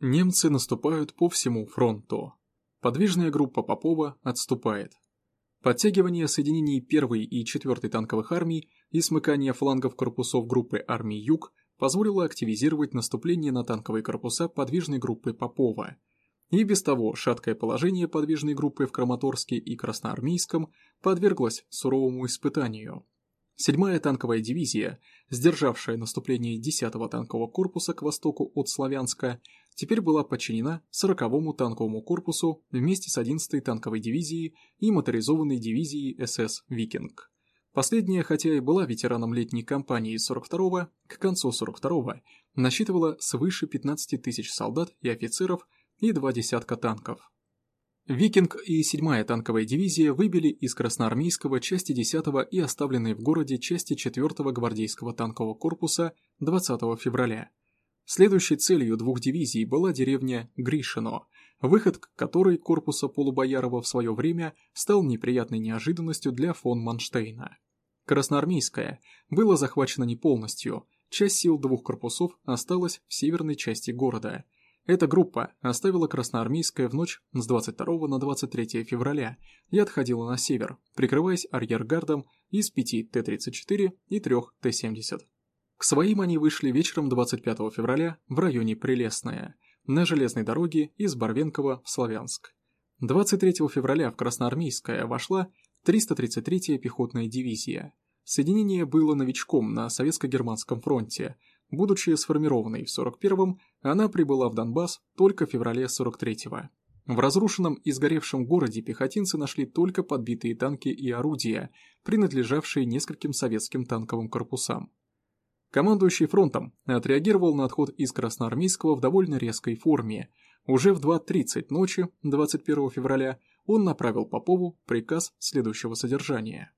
Немцы наступают по всему фронту. Подвижная группа Попова отступает. Подтягивание соединений 1 и 4 танковых армий и смыкание флангов корпусов группы армий Юг позволило активизировать наступление на танковые корпуса подвижной группы Попова. И без того шаткое положение подвижной группы в Краматорске и Красноармейском подверглось суровому испытанию. Седьмая танковая дивизия, сдержавшая наступление 10-го танкового корпуса к востоку от Славянска, теперь была подчинена 40-му танковому корпусу вместе с 11-й танковой дивизией и моторизованной дивизией СС «Викинг». Последняя, хотя и была ветераном летней кампании 42-го, к концу 42-го насчитывала свыше 15 тысяч солдат и офицеров и два десятка танков. «Викинг» и 7-я танковая дивизия выбили из Красноармейского части 10-го и оставленные в городе части 4-го гвардейского танкового корпуса 20 февраля. Следующей целью двух дивизий была деревня Гришино, выход к которой корпуса Полубоярова в свое время стал неприятной неожиданностью для фон Манштейна. Красноармейская была захвачена не полностью, часть сил двух корпусов осталась в северной части города. Эта группа оставила Красноармейская в ночь с 22 на 23 февраля и отходила на север, прикрываясь арьергардом из 5 Т-34 и 3 Т-70. К своим они вышли вечером 25 февраля в районе Прелестная, на железной дороге из Барвенкова в Славянск. 23 февраля в Красноармейское вошла 333-я пехотная дивизия. Соединение было новичком на Советско-Германском фронте. Будучи сформированной в 41-м, она прибыла в Донбасс только в феврале 43-го. В разрушенном и сгоревшем городе пехотинцы нашли только подбитые танки и орудия, принадлежавшие нескольким советским танковым корпусам. Командующий фронтом отреагировал на отход из Красноармейского в довольно резкой форме. Уже в 2.30 ночи 21 февраля он направил Попову приказ следующего содержания.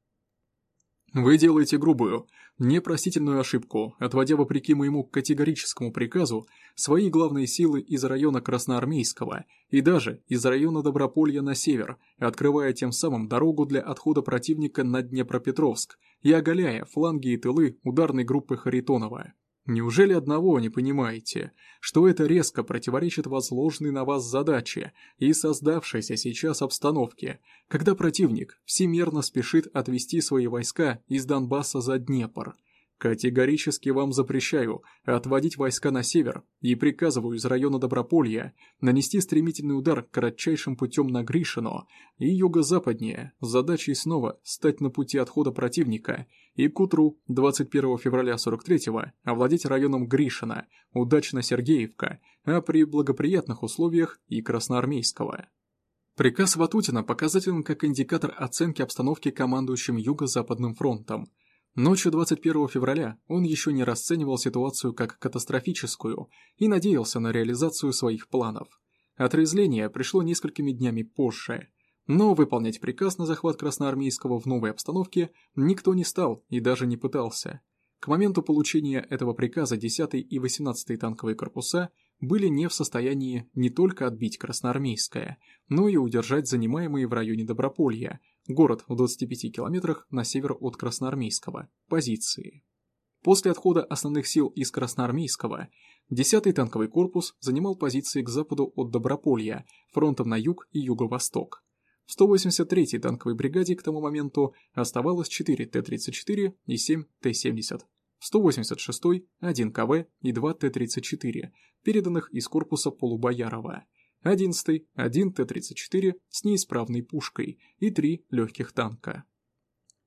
«Вы делаете грубую, непростительную ошибку, отводя вопреки моему категорическому приказу свои главные силы из района Красноармейского и даже из района Доброполья на север, открывая тем самым дорогу для отхода противника на Днепропетровск и оголяя фланги и тылы ударной группы Харитонова. Неужели одного не понимаете, что это резко противоречит возложенной на вас задаче и создавшейся сейчас обстановке, когда противник всемерно спешит отвести свои войска из Донбасса за Днепр? Категорически вам запрещаю отводить войска на север и приказываю из района Доброполья нанести стремительный удар кратчайшим путем на Гришино и юго-западнее с задачей снова стать на пути отхода противника и к утру 21 февраля 43-го овладеть районом Гришина, удачно Сергеевка, а при благоприятных условиях и Красноармейского. Приказ Ватутина показателен как индикатор оценки обстановки командующим Юго-Западным фронтом – Ночью 21 февраля он еще не расценивал ситуацию как катастрофическую и надеялся на реализацию своих планов. Отрезвление пришло несколькими днями позже. Но выполнять приказ на захват Красноармейского в новой обстановке никто не стал и даже не пытался. К моменту получения этого приказа 10 и 18 танковые корпуса были не в состоянии не только отбить Красноармейское, но и удержать занимаемые в районе Доброполья, город в 25 километрах на север от Красноармейского, позиции. После отхода основных сил из Красноармейского, 10-й танковый корпус занимал позиции к западу от Доброполья, фронтом на юг и юго-восток. В 183-й танковой бригаде к тому моменту оставалось 4 Т-34 и 7 Т-70. В 186-й – 1 КВ и 2 Т-34, переданных из корпуса Полубоярова – 11 один Т-34 с неисправной пушкой и три легких танка.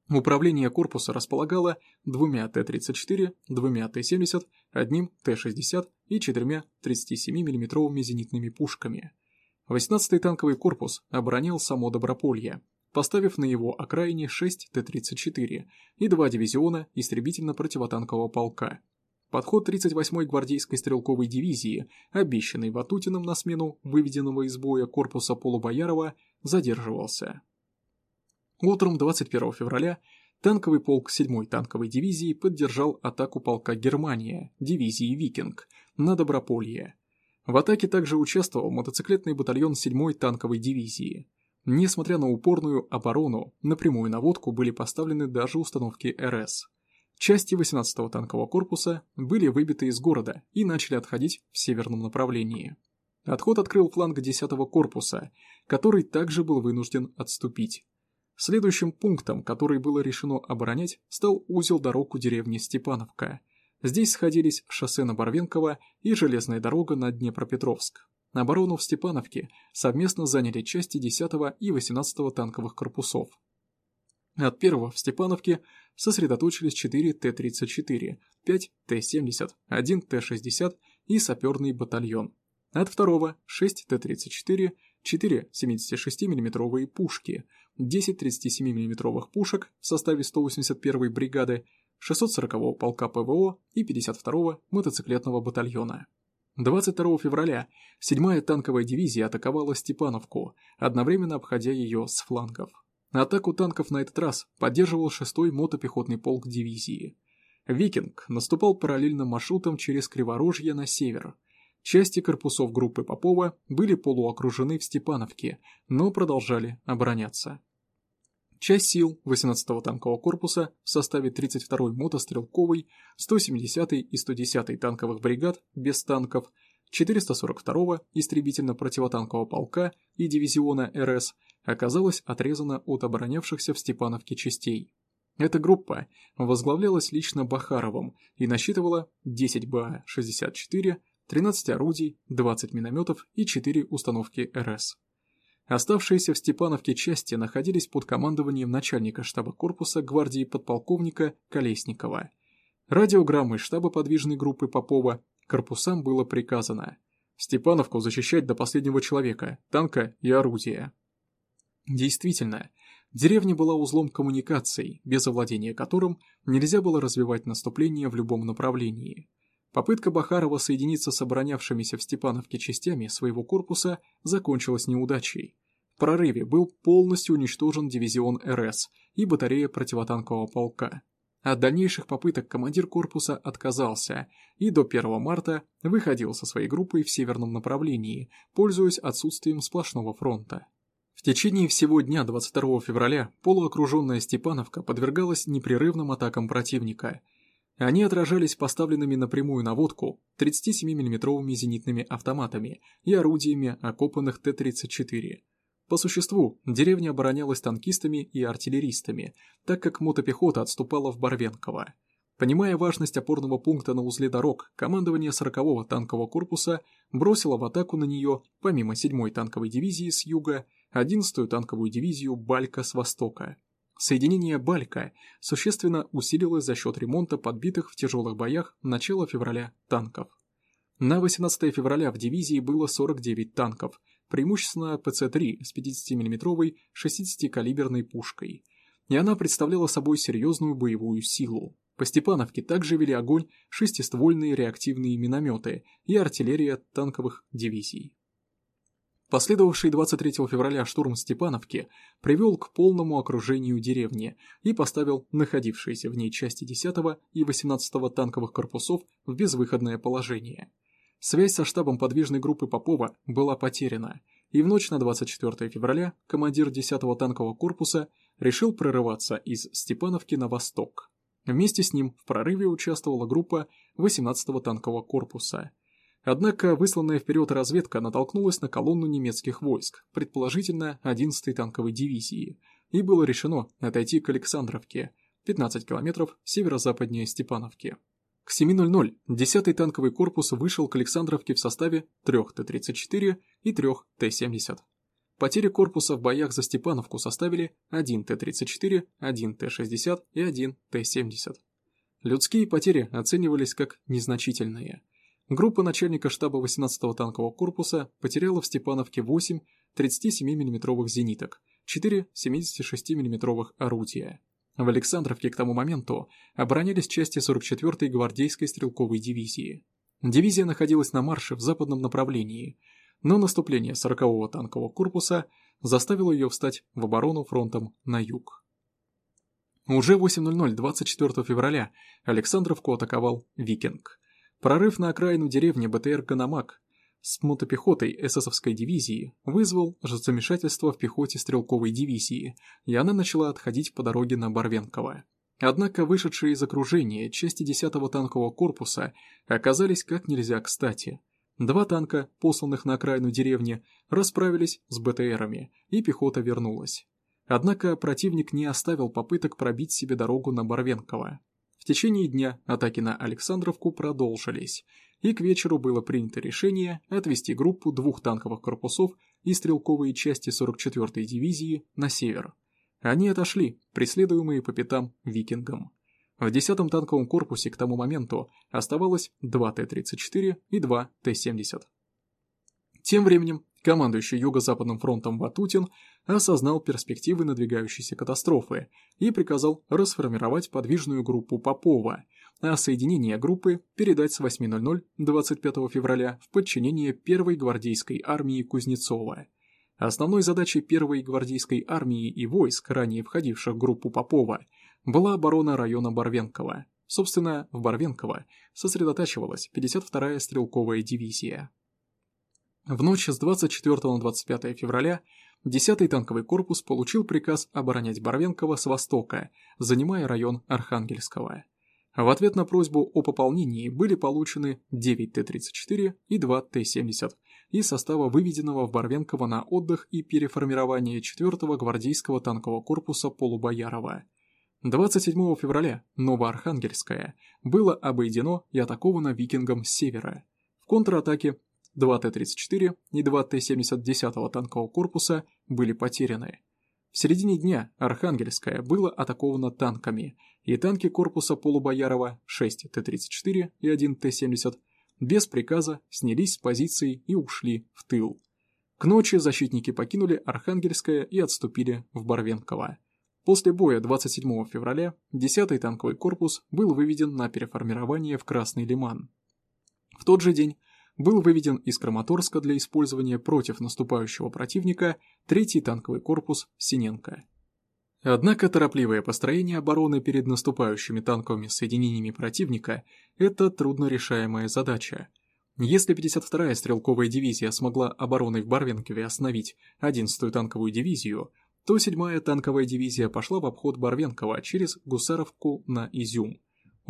Управление корпуса располагало двумя Т-34, двумя Т-70, одним Т-60 и четырьмя 37 миллиметровыми зенитными пушками. 18-й танковый корпус оборонял само Доброполье, поставив на его окраине 6 Т-34 и два дивизиона истребительно-противотанкового полка. Подход 38-й гвардейской стрелковой дивизии, обещанный Ватутиным на смену выведенного из боя корпуса Полубоярова, задерживался. Утром 21 февраля танковый полк 7-й танковой дивизии поддержал атаку полка Германия, дивизии «Викинг», на Доброполье. В атаке также участвовал мотоциклетный батальон 7-й танковой дивизии. Несмотря на упорную оборону, на прямую наводку были поставлены даже установки РС – Части 18-го танкового корпуса были выбиты из города и начали отходить в северном направлении. Отход открыл фланг 10-го корпуса, который также был вынужден отступить. Следующим пунктом, который было решено оборонять, стал узел дорог у деревни Степановка. Здесь сходились шоссе на Барвенково и железная дорога на Днепропетровск. Оборону в Степановке совместно заняли части 10-го и 18-го танковых корпусов. От первого в Степановке сосредоточились 4 Т-34, 5 Т-70, 1 Т-60 и саперный батальон. От второго 6 Т-34, 4 76 миллиметровые пушки, 10 37 миллиметровых пушек в составе 181-й бригады, 640-го полка ПВО и 52-го мотоциклетного батальона. 22 февраля 7-я танковая дивизия атаковала Степановку, одновременно обходя ее с флангов. Атаку танков на этот раз поддерживал 6-й мотопехотный полк дивизии. «Викинг» наступал параллельным маршрутом через Криворожье на север. Части корпусов группы Попова были полуокружены в Степановке, но продолжали обороняться. Часть сил 18-го танкового корпуса в составе 32-й мотострелковой, 170-й и 110-й танковых бригад без танков, 442-го истребительно-противотанкового полка и дивизиона РС оказалась отрезана от оборонявшихся в Степановке частей. Эта группа возглавлялась лично Бахаровым и насчитывала 10 БА-64, 13 орудий, 20 минометов и 4 установки РС. Оставшиеся в Степановке части находились под командованием начальника штаба корпуса гвардии подполковника Колесникова. Радиограммой штаба подвижной группы Попова корпусам было приказано Степановку защищать до последнего человека, танка и орудия. Действительно, деревня была узлом коммуникаций, без овладения которым нельзя было развивать наступление в любом направлении. Попытка Бахарова соединиться с оборонявшимися в Степановке частями своего корпуса закончилась неудачей прорыве был полностью уничтожен дивизион РС и батарея противотанкового полка. От дальнейших попыток командир корпуса отказался и до 1 марта выходил со своей группой в северном направлении, пользуясь отсутствием сплошного фронта. В течение всего дня 22 февраля полуокруженная Степановка подвергалась непрерывным атакам противника. Они отражались поставленными напрямую наводку 37 миллиметровыми зенитными автоматами и орудиями окопанных Т-34, по существу, деревня оборонялась танкистами и артиллеристами, так как мотопехота отступала в Барвенково. Понимая важность опорного пункта на узле дорог, командование 40-го танкового корпуса бросило в атаку на нее, помимо 7-й танковой дивизии с юга, 11-ю танковую дивизию «Балька» с востока. Соединение «Балька» существенно усилилось за счет ремонта подбитых в тяжелых боях начала февраля танков. На 18 февраля в дивизии было 49 танков, преимущественно ПЦ-3 с 50 миллиметровой 60-калиберной пушкой, и она представляла собой серьезную боевую силу. По Степановке также вели огонь шестиствольные реактивные минометы и артиллерия танковых дивизий. Последовавший 23 февраля штурм Степановки привел к полному окружению деревни и поставил находившиеся в ней части 10 и 18 танковых корпусов в безвыходное положение. Связь со штабом подвижной группы Попова была потеряна, и в ночь на 24 февраля командир 10-го танкового корпуса решил прорываться из Степановки на восток. Вместе с ним в прорыве участвовала группа 18-го танкового корпуса. Однако высланная вперед разведка натолкнулась на колонну немецких войск, предположительно 11-й танковой дивизии, и было решено отойти к Александровке, 15 километров северо-западнее Степановки. К 7.00 10-й танковый корпус вышел к Александровке в составе 3 Т-34 и 3 Т-70. Потери корпуса в боях за Степановку составили 1 Т-34, 1 Т-60 и 1 Т-70. Людские потери оценивались как незначительные. Группа начальника штаба 18-го танкового корпуса потеряла в Степановке 8 37 миллиметровых зениток, 4 76 миллиметровых орудия. В Александровке к тому моменту оборонялись части 44-й гвардейской стрелковой дивизии. Дивизия находилась на марше в западном направлении, но наступление 40-го танкового корпуса заставило ее встать в оборону фронтом на юг. Уже 8.00 24 февраля Александровку атаковал «Викинг». Прорыв на окраину деревни БТР «Ганомаг» с мотопехотой эсэсовской дивизии вызвал замешательство в пехоте стрелковой дивизии, и она начала отходить по дороге на Барвенково. Однако вышедшие из окружения части 10-го танкового корпуса оказались как нельзя кстати. Два танка, посланных на окраину деревни, расправились с БТРами, и пехота вернулась. Однако противник не оставил попыток пробить себе дорогу на Барвенково. В течение дня атаки на Александровку продолжились, и к вечеру было принято решение отвести группу двух танковых корпусов и стрелковые части 44-й дивизии на север. Они отошли, преследуемые по пятам викингам. В 10-м танковом корпусе к тому моменту оставалось 2 Т-34 и 2 Т-70. Тем временем командующий Юго-Западным фронтом Ватутин осознал перспективы надвигающейся катастрофы и приказал расформировать подвижную группу Попова, а соединение группы передать с 8.00 25 февраля в подчинение 1-й гвардейской армии Кузнецова. Основной задачей 1-й гвардейской армии и войск, ранее входивших в группу Попова, была оборона района Барвенково. Собственно, в Барвенково сосредотачивалась 52-я стрелковая дивизия. В ночь с 24 на 25 февраля 10-й танковый корпус получил приказ оборонять Барвенково с востока, занимая район Архангельского. В ответ на просьбу о пополнении были получены 9 Т-34 и 2 Т-70 из состава выведенного в Барвенково на отдых и переформирование 4-го гвардейского танкового корпуса Полубоярова – 27 февраля Новоархангельское было обойдено и атаковано викингом с севера. В контратаке 2 Т-34 и 2 Т-70 10-го танкового корпуса были потеряны. В середине дня Архангельское было атаковано танками, и танки корпуса Полубоярова 6 Т-34 и 1 Т-70 без приказа снялись с позиций и ушли в тыл. К ночи защитники покинули Архангельское и отступили в Барвенково. После боя 27 февраля 10-й танковый корпус был выведен на переформирование в Красный Лиман. В тот же день был выведен из Краматорска для использования против наступающего противника 3-й танковый корпус Синенко. Однако торопливое построение обороны перед наступающими танковыми соединениями противника – это труднорешаемая задача. Если 52-я стрелковая дивизия смогла обороной в Барвенкове остановить 11-ю танковую дивизию, то 7-я танковая дивизия пошла в обход Барвенкова через Гусаровку на Изюм.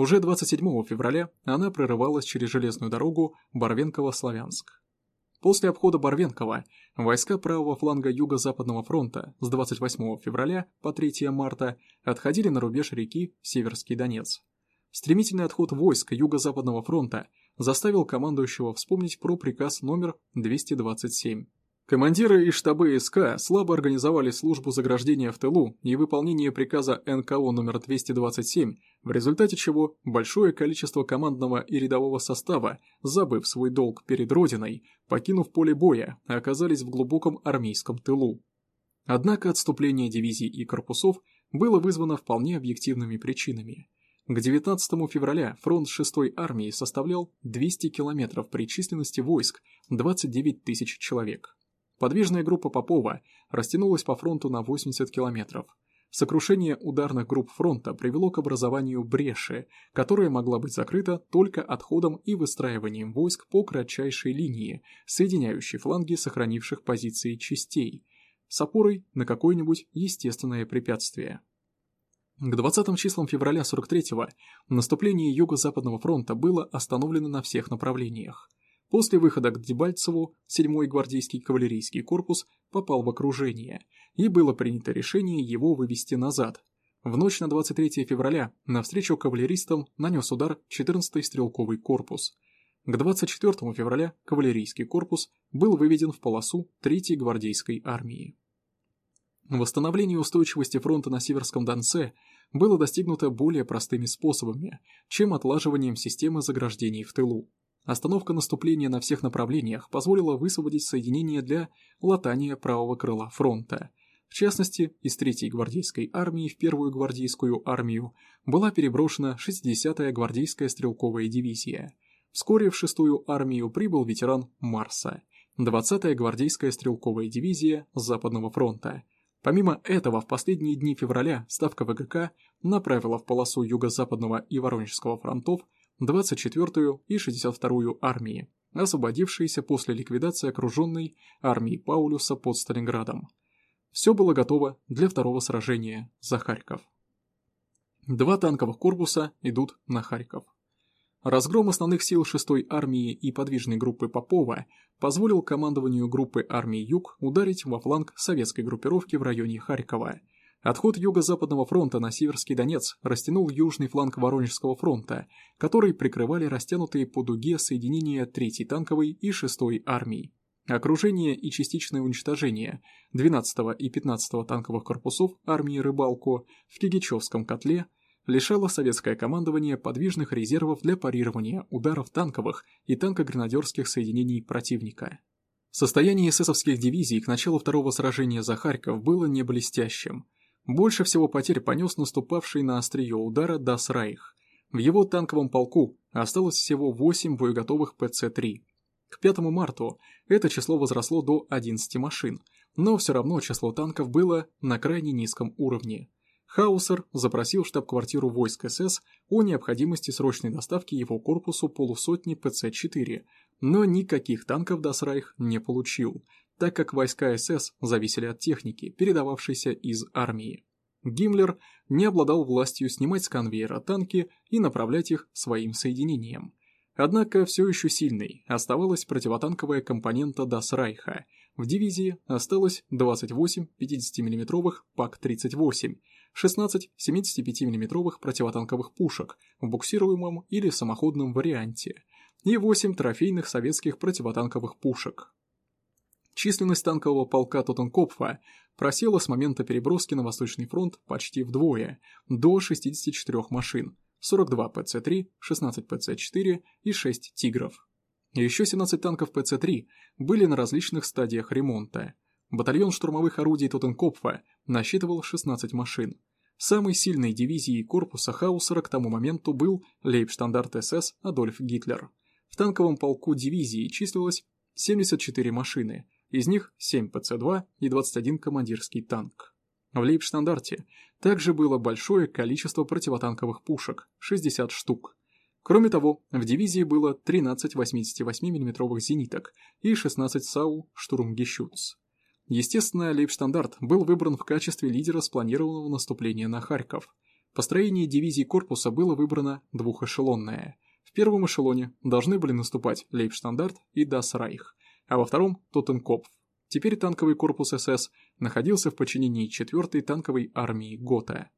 Уже 27 февраля она прорывалась через железную дорогу Барвенково-Славянск. После обхода Барвенкова войска правого фланга Юго-Западного фронта с 28 февраля по 3 марта отходили на рубеж реки Северский Донец. Стремительный отход войск Юго-Западного фронта заставил командующего вспомнить про приказ номер 227 Командиры и штабы СК слабо организовали службу заграждения в тылу и выполнение приказа НКО номер 227, в результате чего большое количество командного и рядового состава, забыв свой долг перед Родиной, покинув поле боя, оказались в глубоком армейском тылу. Однако отступление дивизий и корпусов было вызвано вполне объективными причинами. К 19 февраля фронт 6-й армии составлял 200 километров при численности войск 29 тысяч человек. Подвижная группа Попова растянулась по фронту на 80 километров. Сокрушение ударных групп фронта привело к образованию бреши, которая могла быть закрыта только отходом и выстраиванием войск по кратчайшей линии, соединяющей фланги сохранивших позиции частей, с опорой на какое-нибудь естественное препятствие. К 20 числам февраля 43-го наступление Юго-Западного фронта было остановлено на всех направлениях. После выхода к Дебальцеву 7-й гвардейский кавалерийский корпус попал в окружение, и было принято решение его вывести назад. В ночь на 23 февраля навстречу кавалеристам нанес удар 14-й стрелковый корпус. К 24 февраля кавалерийский корпус был выведен в полосу 3-й гвардейской армии. Восстановление устойчивости фронта на Северском Донце было достигнуто более простыми способами, чем отлаживанием системы заграждений в тылу. Остановка наступления на всех направлениях позволила высвободить соединения для латания правого крыла фронта. В частности, из 3-й гвардейской армии в 1-ю гвардейскую армию была переброшена 60-я гвардейская стрелковая дивизия. Вскоре в 6-ю армию прибыл ветеран Марса, 20-я гвардейская стрелковая дивизия Западного фронта. Помимо этого, в последние дни февраля Ставка ВГК направила в полосу Юго-Западного и Воронежского фронтов 24-ю и 62-ю армии, освободившиеся после ликвидации окруженной армии Паулюса под Сталинградом. Все было готово для второго сражения за Харьков. Два танковых корпуса идут на Харьков. Разгром основных сил 6-й армии и подвижной группы Попова позволил командованию группы армии Юг ударить во фланг советской группировки в районе Харькова. Отход Юго-Западного фронта на Северский Донец растянул южный фланг Воронежского фронта, который прикрывали растянутые по дуге соединения 3-й танковой и 6-й армий. Окружение и частичное уничтожение 12 и 15 танковых корпусов армии Рыбалко в Кигичевском котле лишало советское командование подвижных резервов для парирования ударов танковых и танкогренадерских соединений противника. Состояние эсэсовских дивизий к началу второго сражения за Харьков было не блестящим. Больше всего потерь понес наступавший на острие удара Дас Райх. В его танковом полку осталось всего 8 боеготовых ПЦ-3, к 5 марта это число возросло до 11 машин, но все равно число танков было на крайне низком уровне. Хаусер запросил штаб-квартиру войск СС о необходимости срочной доставки его корпусу полусотни Pz-4, но никаких танков Дас Райх не получил, так как войска СС зависели от техники, передававшейся из армии. Гиммлер не обладал властью снимать с конвейера танки и направлять их своим соединениям. Однако все еще сильной оставалась противотанковая компонента Дас Райха. В дивизии осталось 28 50 миллиметровых ПАК-38, 16 75 миллиметровых противотанковых пушек в буксируемом или самоходном варианте и 8 трофейных советских противотанковых пушек. Численность танкового полка Тоттенкопфа просела с момента переброски на Восточный фронт почти вдвое, до 64 машин, 42 ПЦ-3, 16 ПЦ-4 и 6 «Тигров». Еще 17 танков ПЦ-3 были на различных стадиях ремонта. Батальон штурмовых орудий Тоттенкопфа насчитывал 16 машин. Самой сильной дивизией корпуса Хаусера к тому моменту был лейбштандарт СС Адольф Гитлер. В танковом полку дивизии числилось 74 машины, из них 7 ПЦ-2 и 21 командирский танк. В лейбштандарте также было большое количество противотанковых пушек – 60 штук. Кроме того, в дивизии было 13 88 миллиметровых зениток и 16 САУ «Штурмгещутс». Естественно, лейбштандарт был выбран в качестве лидера спланированного наступления на Харьков. Построение дивизии корпуса было выбрано двухэшелонное. В первом эшелоне должны были наступать лейбштандарт и Дас Райх, а во втором – Тоттенкопф. Теперь танковый корпус СС находился в подчинении 4-й танковой армии ГОТА.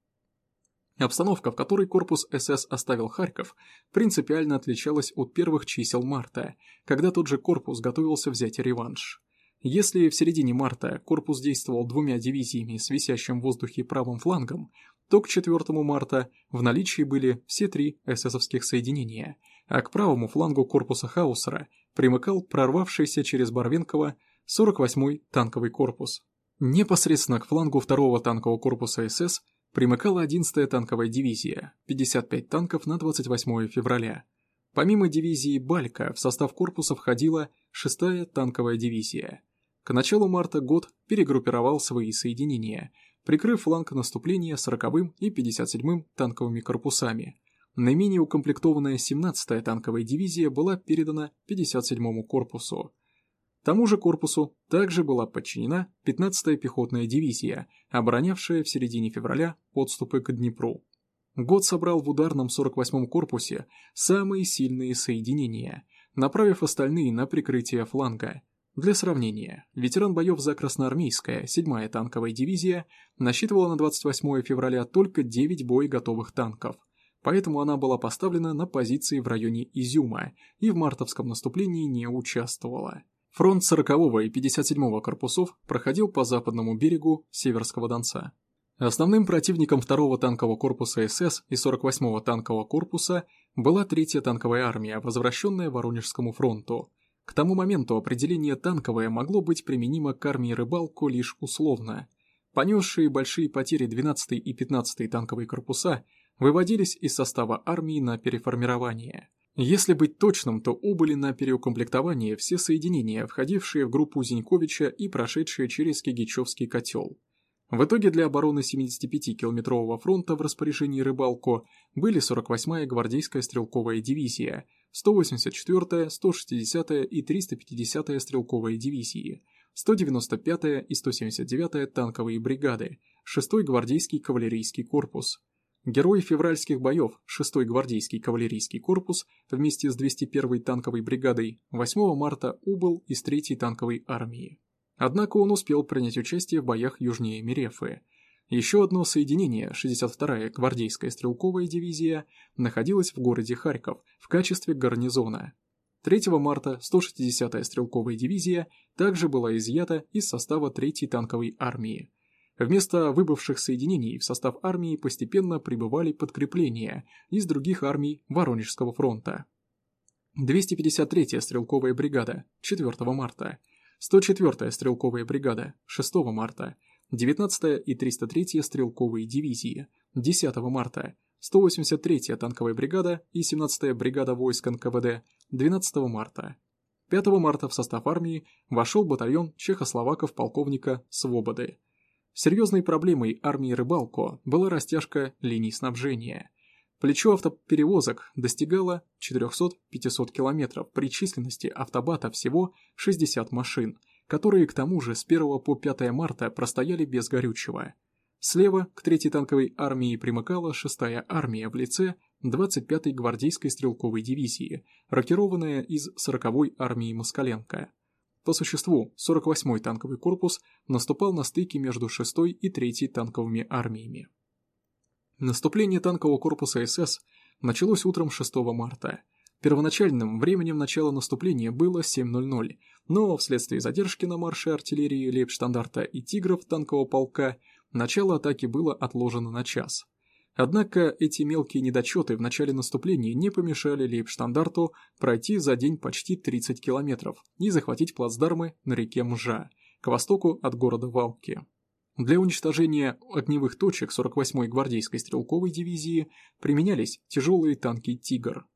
Обстановка, в которой корпус СС оставил Харьков, принципиально отличалась от первых чисел марта, когда тот же корпус готовился взять реванш. Если в середине марта корпус действовал двумя дивизиями с висящим в воздухе правым флангом, то к 4 марта в наличии были все три эсэсовских соединения, а к правому флангу корпуса Хаусера примыкал прорвавшийся через Барвенково 48-й танковый корпус. Непосредственно к флангу 2-го танкового корпуса СС примыкала 11-я танковая дивизия, 55 танков на 28 февраля. Помимо дивизии «Балька» в состав корпуса входила 6-я танковая дивизия. К началу марта год перегруппировал свои соединения, прикрыв фланг наступления 40-м и 57-м танковыми корпусами. Наименее укомплектованная 17-я танковая дивизия была передана 57-му корпусу. Тому же корпусу также была подчинена 15-я пехотная дивизия, оборонявшая в середине февраля подступы к Днепру. Год собрал в ударном 48-м корпусе самые сильные соединения, направив остальные на прикрытие фланга. Для сравнения, ветеран боев за Красноармейская, 7-я танковая дивизия, насчитывала на 28 февраля только 9 боеготовых танков, поэтому она была поставлена на позиции в районе Изюма и в мартовском наступлении не участвовала. Фронт 40-го и 57-го корпусов проходил по западному берегу Северского Донца. Основным противником 2-го танкового корпуса СС и 48-го танкового корпуса была 3-я танковая армия, возвращенная Воронежскому фронту. К тому моменту определение «танковое» могло быть применимо к армии Рыбалко лишь условно. Понесшие большие потери 12-й и 15-й танковые корпуса выводились из состава армии на переформирование – если быть точным, то убыли на переукомплектование все соединения, входившие в группу Зиньковича и прошедшие через Кигичевский котел. В итоге для обороны 75-километрового фронта в распоряжении Рыбалко были 48-я гвардейская стрелковая дивизия, 184-я, 160-я и 350-я стрелковые дивизии, 195-я и 179-я танковые бригады, 6-й гвардейский кавалерийский корпус. Герои февральских боев 6-й гвардейский кавалерийский корпус вместе с 201-й танковой бригадой 8 марта убыл из 3-й танковой армии. Однако он успел принять участие в боях южнее Мерефы. Еще одно соединение, 62-я гвардейская стрелковая дивизия, находилось в городе Харьков в качестве гарнизона. 3 марта 160-я стрелковая дивизия также была изъята из состава 3-й танковой армии. Вместо выбывших соединений в состав армии постепенно прибывали подкрепления из других армий Воронежского фронта. 253-я стрелковая бригада 4 марта, 104-я стрелковая бригада 6 марта, 19-я и 303-я стрелковые дивизии 10 марта, 183-я танковая бригада и 17-я бригада войск НКВД 12 марта. 5 марта в состав армии вошел батальон чехословаков полковника Свободы. Серьезной проблемой армии Рыбалко была растяжка линий снабжения. Плечо автоперевозок достигало 400-500 километров при численности автобата всего 60 машин, которые к тому же с 1 по 5 марта простояли без горючего. Слева к 3-й танковой армии примыкала 6-я армия в лице 25-й гвардейской стрелковой дивизии, рокированная из 40-й армии Москаленко. По существу, 48-й танковый корпус наступал на стыке между 6-й и 3-й танковыми армиями. Наступление танкового корпуса СС началось утром 6 марта. Первоначальным временем начала наступления было 7.00, но вследствие задержки на марше артиллерии Лейбштандарта и Тигров танкового полка начало атаки было отложено на час. Однако эти мелкие недочеты в начале наступления не помешали Лейбштандарту пройти за день почти 30 километров и захватить плацдармы на реке Мжа, к востоку от города Валки. Для уничтожения огневых точек 48-й гвардейской стрелковой дивизии применялись тяжелые танки «Тигр».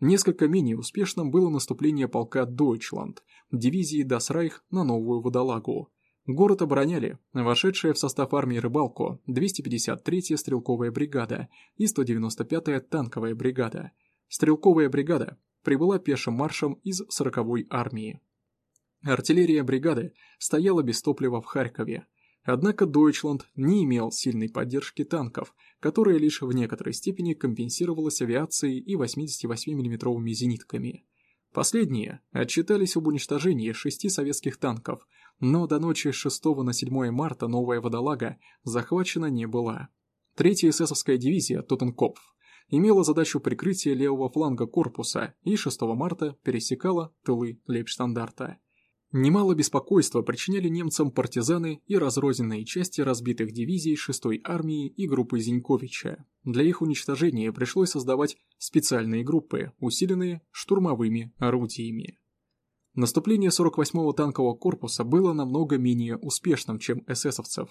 Несколько менее успешным было наступление полка «Дойчланд» дивизии «Дасрайх» на Новую Водолагу, Город обороняли вошедшая в состав армии Рыбалко 253-я стрелковая бригада и 195-я танковая бригада. Стрелковая бригада прибыла пешим маршем из 40-й армии. Артиллерия бригады стояла без топлива в Харькове. Однако Дойчланд не имел сильной поддержки танков, которая лишь в некоторой степени компенсировалась авиацией и 88 миллиметровыми зенитками. Последние отчитались об уничтожении шести советских танков – но до ночи с 6 на 7 марта новая водолага захвачена не была. Третья эсэсовская дивизия Тоттенкопф имела задачу прикрытия левого фланга корпуса и 6 марта пересекала тылы Лейбштандарта. Немало беспокойства причиняли немцам партизаны и разрозненные части разбитых дивизий 6-й армии и группы Зиньковича. Для их уничтожения пришлось создавать специальные группы, усиленные штурмовыми орудиями. Наступление 48-го танкового корпуса было намного менее успешным, чем эсэсовцев.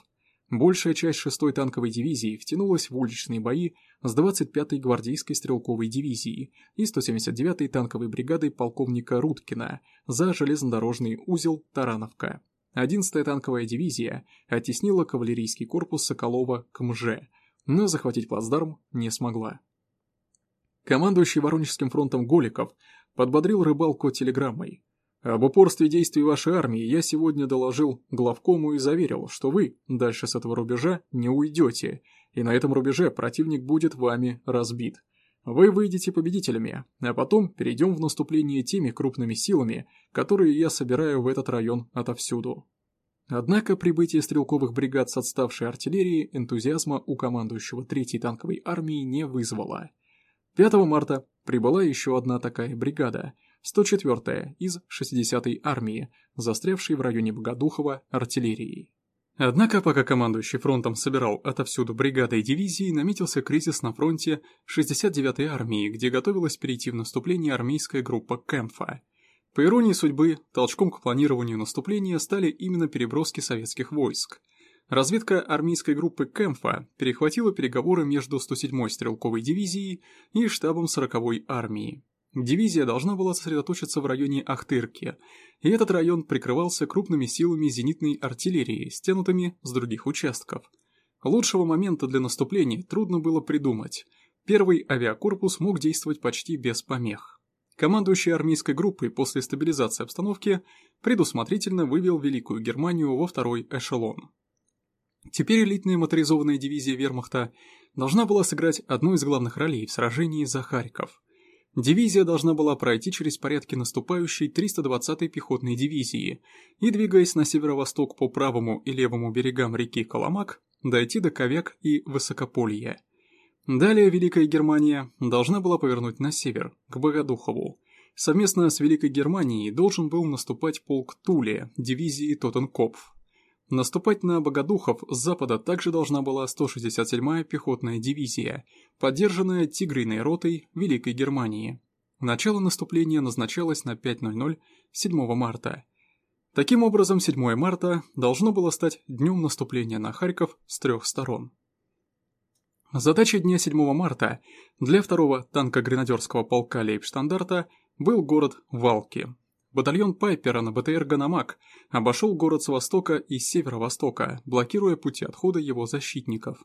Большая часть 6-й танковой дивизии втянулась в уличные бои с 25-й гвардейской стрелковой дивизией и 179-й танковой бригадой полковника Рудкина за железнодорожный узел Тарановка. 11-я танковая дивизия оттеснила кавалерийский корпус Соколова к Мже, но захватить плацдарм не смогла. Командующий Воронежским фронтом Голиков подбодрил рыбалку телеграммой. Об упорстве действий вашей армии я сегодня доложил главкому и заверил, что вы дальше с этого рубежа не уйдете, и на этом рубеже противник будет вами разбит. Вы выйдете победителями, а потом перейдем в наступление теми крупными силами, которые я собираю в этот район отовсюду. Однако прибытие стрелковых бригад с отставшей артиллерии энтузиазма у командующего 3-й танковой армии не вызвало. 5 марта прибыла еще одна такая бригада – 104-я из 60-й армии, застрявшей в районе Богодухова артиллерией. Однако, пока командующий фронтом собирал отовсюду бригады и дивизии, наметился кризис на фронте 69-й армии, где готовилась перейти в наступление армейская группа Кэмфа. По иронии судьбы, толчком к планированию наступления стали именно переброски советских войск. Разведка армейской группы Кэмфа перехватила переговоры между 107-й стрелковой дивизией и штабом 40-й армии. Дивизия должна была сосредоточиться в районе Ахтырки, и этот район прикрывался крупными силами зенитной артиллерии, стянутыми с других участков. Лучшего момента для наступления трудно было придумать. Первый авиакорпус мог действовать почти без помех. Командующий армейской группой после стабилизации обстановки предусмотрительно вывел Великую Германию во второй эшелон. Теперь элитная моторизованная дивизия вермахта должна была сыграть одну из главных ролей в сражении за Харьков. Дивизия должна была пройти через порядки наступающей 320-й пехотной дивизии и, двигаясь на северо-восток по правому и левому берегам реки Коломак, дойти до Ковяк и Высокополья. Далее Великая Германия должна была повернуть на север, к Богодухову. Совместно с Великой Германией должен был наступать полк Туле дивизии Тоттенкопф. Наступать на Богодухов с запада также должна была 167-я пехотная дивизия, поддержанная Тигриной ротой Великой Германии. Начало наступления назначалось на 5.00 7 марта. Таким образом, 7 марта должно было стать днем наступления на Харьков с трех сторон. Задачей дня 7 марта для второго танко-гренадерского полка Лейбштандарта был город Валки, Батальон Пайпера на БТР «Ганомаг» обошел город с востока и северо-востока, блокируя пути отхода его защитников.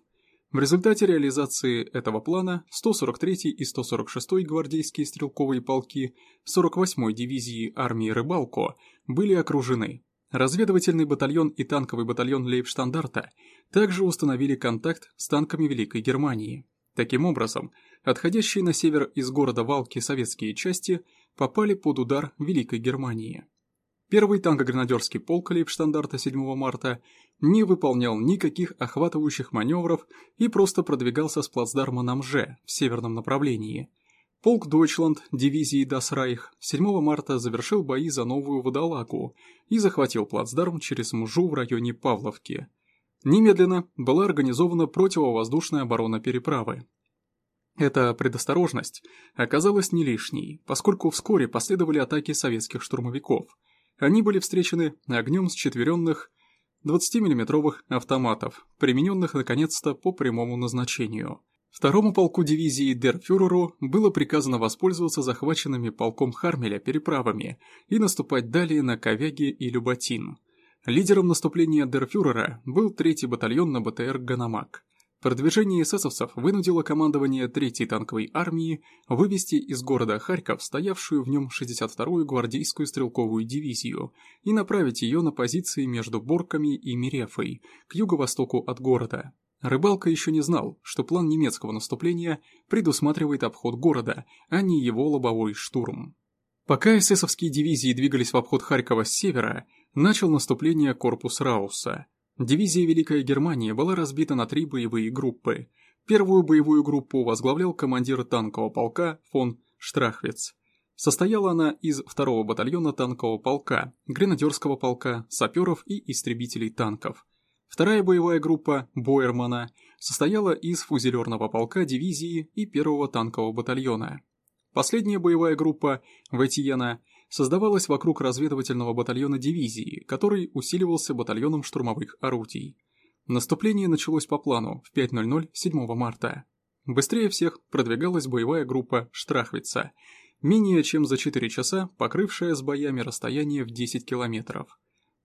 В результате реализации этого плана 143-й и 146-й гвардейские стрелковые полки 48-й дивизии армии Рыбалко были окружены. Разведывательный батальон и танковый батальон Лейбштандарта также установили контакт с танками Великой Германии. Таким образом, отходящие на север из города Валки советские части попали под удар Великой Германии. Первый танкогренадерский полк Лейбштандарта 7 марта не выполнял никаких охватывающих маневров и просто продвигался с плацдарма на Мже в северном направлении. Полк Дойчланд дивизии Дасрайх 7 марта завершил бои за новую водолагу и захватил плацдарм через Мжу в районе Павловки. Немедленно была организована противовоздушная оборона переправы. Эта предосторожность оказалась не лишней, поскольку вскоре последовали атаки советских штурмовиков. Они были встречены огнем счетверенных 20-мм автоматов, примененных наконец-то по прямому назначению. Второму полку дивизии Дер Фюрер было приказано воспользоваться захваченными полком Хармеля переправами и наступать далее на Ковяги и Люботин. Лидером наступления Дер Фюрера был третий батальон на БТР «Ганомаг». Продвижение эсэсовцев вынудило командование 3-й танковой армии вывести из города Харьков стоявшую в нем 62-ю гвардейскую стрелковую дивизию и направить ее на позиции между Борками и Мирефой, к юго-востоку от города. Рыбалка еще не знал, что план немецкого наступления предусматривает обход города, а не его лобовой штурм. Пока эсэсовские дивизии двигались в обход Харькова с севера, начал наступление корпус Рауса – Дивизия Великая Германия была разбита на три боевые группы. Первую боевую группу возглавлял командир танкового полка фон Штрахвиц. Состояла она из второго батальона танкового полка, гренадерского полка, саперов и истребителей танков. Вторая боевая группа Бойермана состояла из фузелерного полка дивизии и первого танкового батальона. Последняя боевая группа Ветьена – создавалась вокруг разведывательного батальона дивизии, который усиливался батальоном штурмовых орудий. Наступление началось по плану в 5.00 7 марта. Быстрее всех продвигалась боевая группа «Штрахвица», менее чем за 4 часа покрывшая с боями расстояние в 10 километров.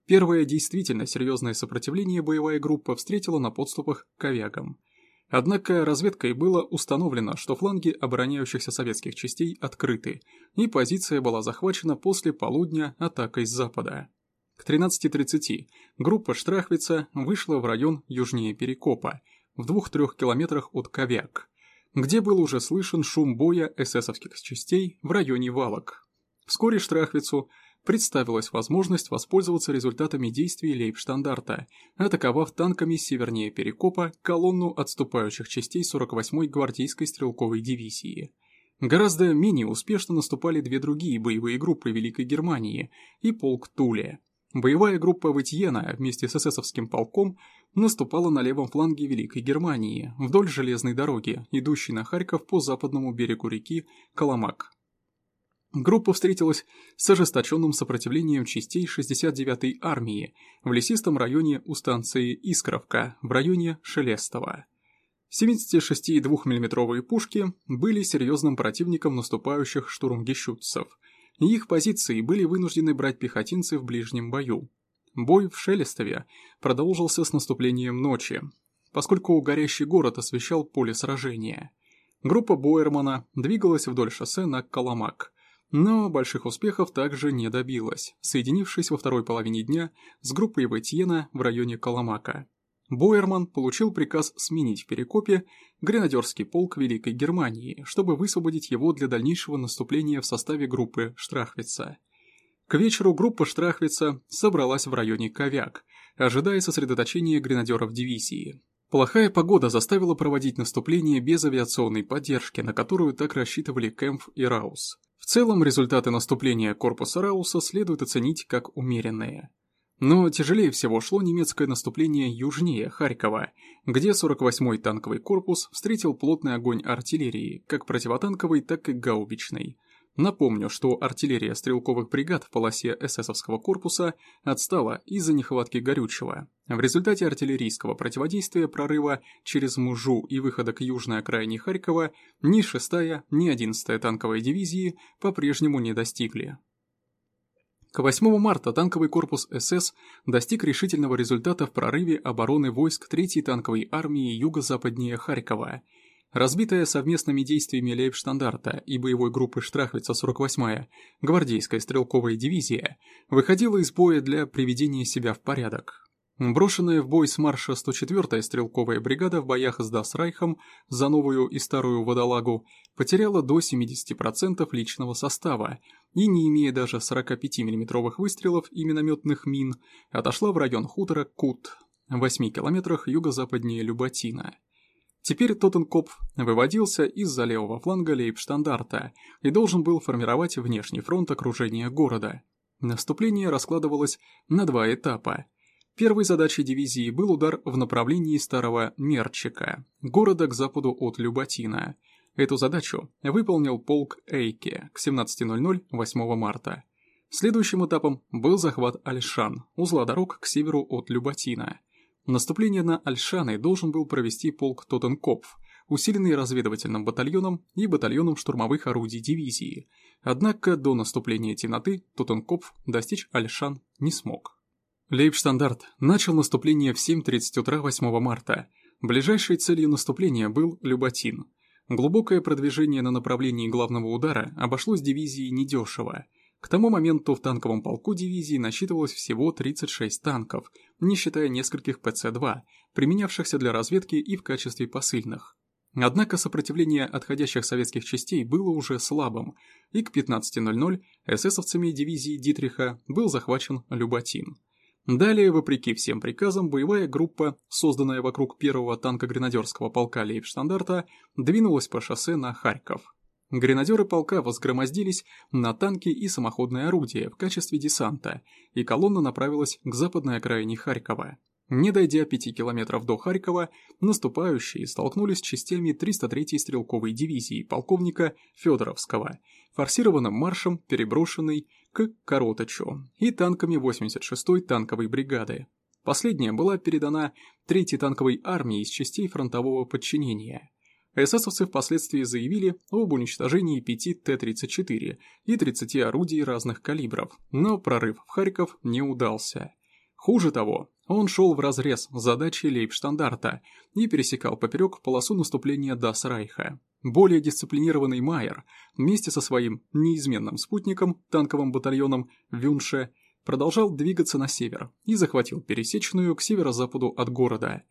Первое действительно серьезное сопротивление боевая группа встретила на подступах к Ковягам – Однако разведкой было установлено, что фланги обороняющихся советских частей открыты, и позиция была захвачена после полудня атакой с запада. К 13.30 группа Штрахвица вышла в район южнее Перекопа, в двух-трех километрах от Ковяк, где был уже слышен шум боя эсэсовских частей в районе Валок. Вскоре Штрахвицу представилась возможность воспользоваться результатами действий Лейбштандарта, атаковав танками севернее Перекопа колонну отступающих частей 48-й гвардейской стрелковой дивизии. Гораздо менее успешно наступали две другие боевые группы Великой Германии и полк Туле. Боевая группа Ватьена вместе с эсэсовским полком наступала на левом фланге Великой Германии, вдоль железной дороги, идущей на Харьков по западному берегу реки Коломак. Группа встретилась с ожесточенным сопротивлением частей 69-й армии в лесистом районе у станции Искровка в районе Шелестова. 76,2 мм пушки были серьезным противником наступающих штурмгещутцев, и их позиции были вынуждены брать пехотинцы в ближнем бою. Бой в Шелестове продолжился с наступлением ночи, поскольку горящий город освещал поле сражения. Группа Бойермана двигалась вдоль шоссе на Коломак – но больших успехов также не добилась, соединившись во второй половине дня с группой Ватьена в районе Коломака. Бойерман получил приказ сменить в Перекопе гренадерский полк Великой Германии, чтобы высвободить его для дальнейшего наступления в составе группы Штрахвица. К вечеру группа Штрахвица собралась в районе Ковяк, ожидая сосредоточения гренадеров дивизии. Плохая погода заставила проводить наступление без авиационной поддержки, на которую так рассчитывали Кэмпф и Раус. В целом, результаты наступления корпуса Рауса следует оценить как умеренные. Но тяжелее всего шло немецкое наступление южнее Харькова, где 48-й танковый корпус встретил плотный огонь артиллерии, как противотанковой, так и гаубичной. Напомню, что артиллерия стрелковых бригад в полосе эсэсовского корпуса отстала из-за нехватки горючего. В результате артиллерийского противодействия прорыва через Мужу и выхода к южной окраине Харькова ни 6-я, ни 11-я танковые дивизии по-прежнему не достигли. К 8 марта танковый корпус СС достиг решительного результата в прорыве обороны войск 3-й танковой армии юго-западнее Харькова. Разбитая совместными действиями Лейбштандарта и боевой группы Штрахвица 48-я гвардейская стрелковая дивизия выходила из боя для приведения себя в порядок. Брошенная в бой с марша 104-я стрелковая бригада в боях с Дасрайхом за новую и старую водолагу потеряла до 70% личного состава и, не имея даже 45 миллиметровых выстрелов и минометных мин, отошла в район хутора Кут, в 8 километрах юго-западнее Люботина. Теперь Тоттенкопф выводился из-за левого фланга лейбштандарта и должен был формировать внешний фронт окружения города. Наступление раскладывалось на два этапа – Первой задачей дивизии был удар в направлении старого Мерчика, города к западу от Люботина. Эту задачу выполнил полк Эйке к 17.00 8 марта. Следующим этапом был захват Альшан, узла дорог к северу от Люботина. Наступление на Альшаны должен был провести полк Тоттенкопф, усиленный разведывательным батальоном и батальоном штурмовых орудий дивизии. Однако до наступления темноты Тоттенкопф достичь Альшан не смог. Лейбштандарт начал наступление в 7.30 утра 8 марта. Ближайшей целью наступления был Люботин. Глубокое продвижение на направлении главного удара обошлось дивизии недешево. К тому моменту в танковом полку дивизии насчитывалось всего 36 танков, не считая нескольких ПЦ-2, применявшихся для разведки и в качестве посыльных. Однако сопротивление отходящих советских частей было уже слабым, и к 15.00 эсэсовцами дивизии Дитриха был захвачен Люботин. Далее, вопреки всем приказам, боевая группа, созданная вокруг первого танка-гренадерского полка Лейбштандарта, двинулась по шоссе на Харьков. Гренадеры полка возгромоздились на танки и самоходное орудие в качестве десанта, и колонна направилась к западной окраине Харькова. Не дойдя пяти километров до Харькова, наступающие столкнулись с частями 303-й стрелковой дивизии полковника Федоровского, форсированным маршем, переброшенной к Короточу и танками 86-й танковой бригады. Последняя была передана 3-й танковой армии из частей фронтового подчинения. Эсэсовцы впоследствии заявили об уничтожении 5 Т-34 и 30 орудий разных калибров, но прорыв в Харьков не удался. Хуже того, он шел вразрез задачи лейбштандарта и пересекал поперек полосу наступления Дасрайха. Более дисциплинированный Майер вместе со своим неизменным спутником, танковым батальоном Вюнше, продолжал двигаться на север и захватил пересечную к северо-западу от города.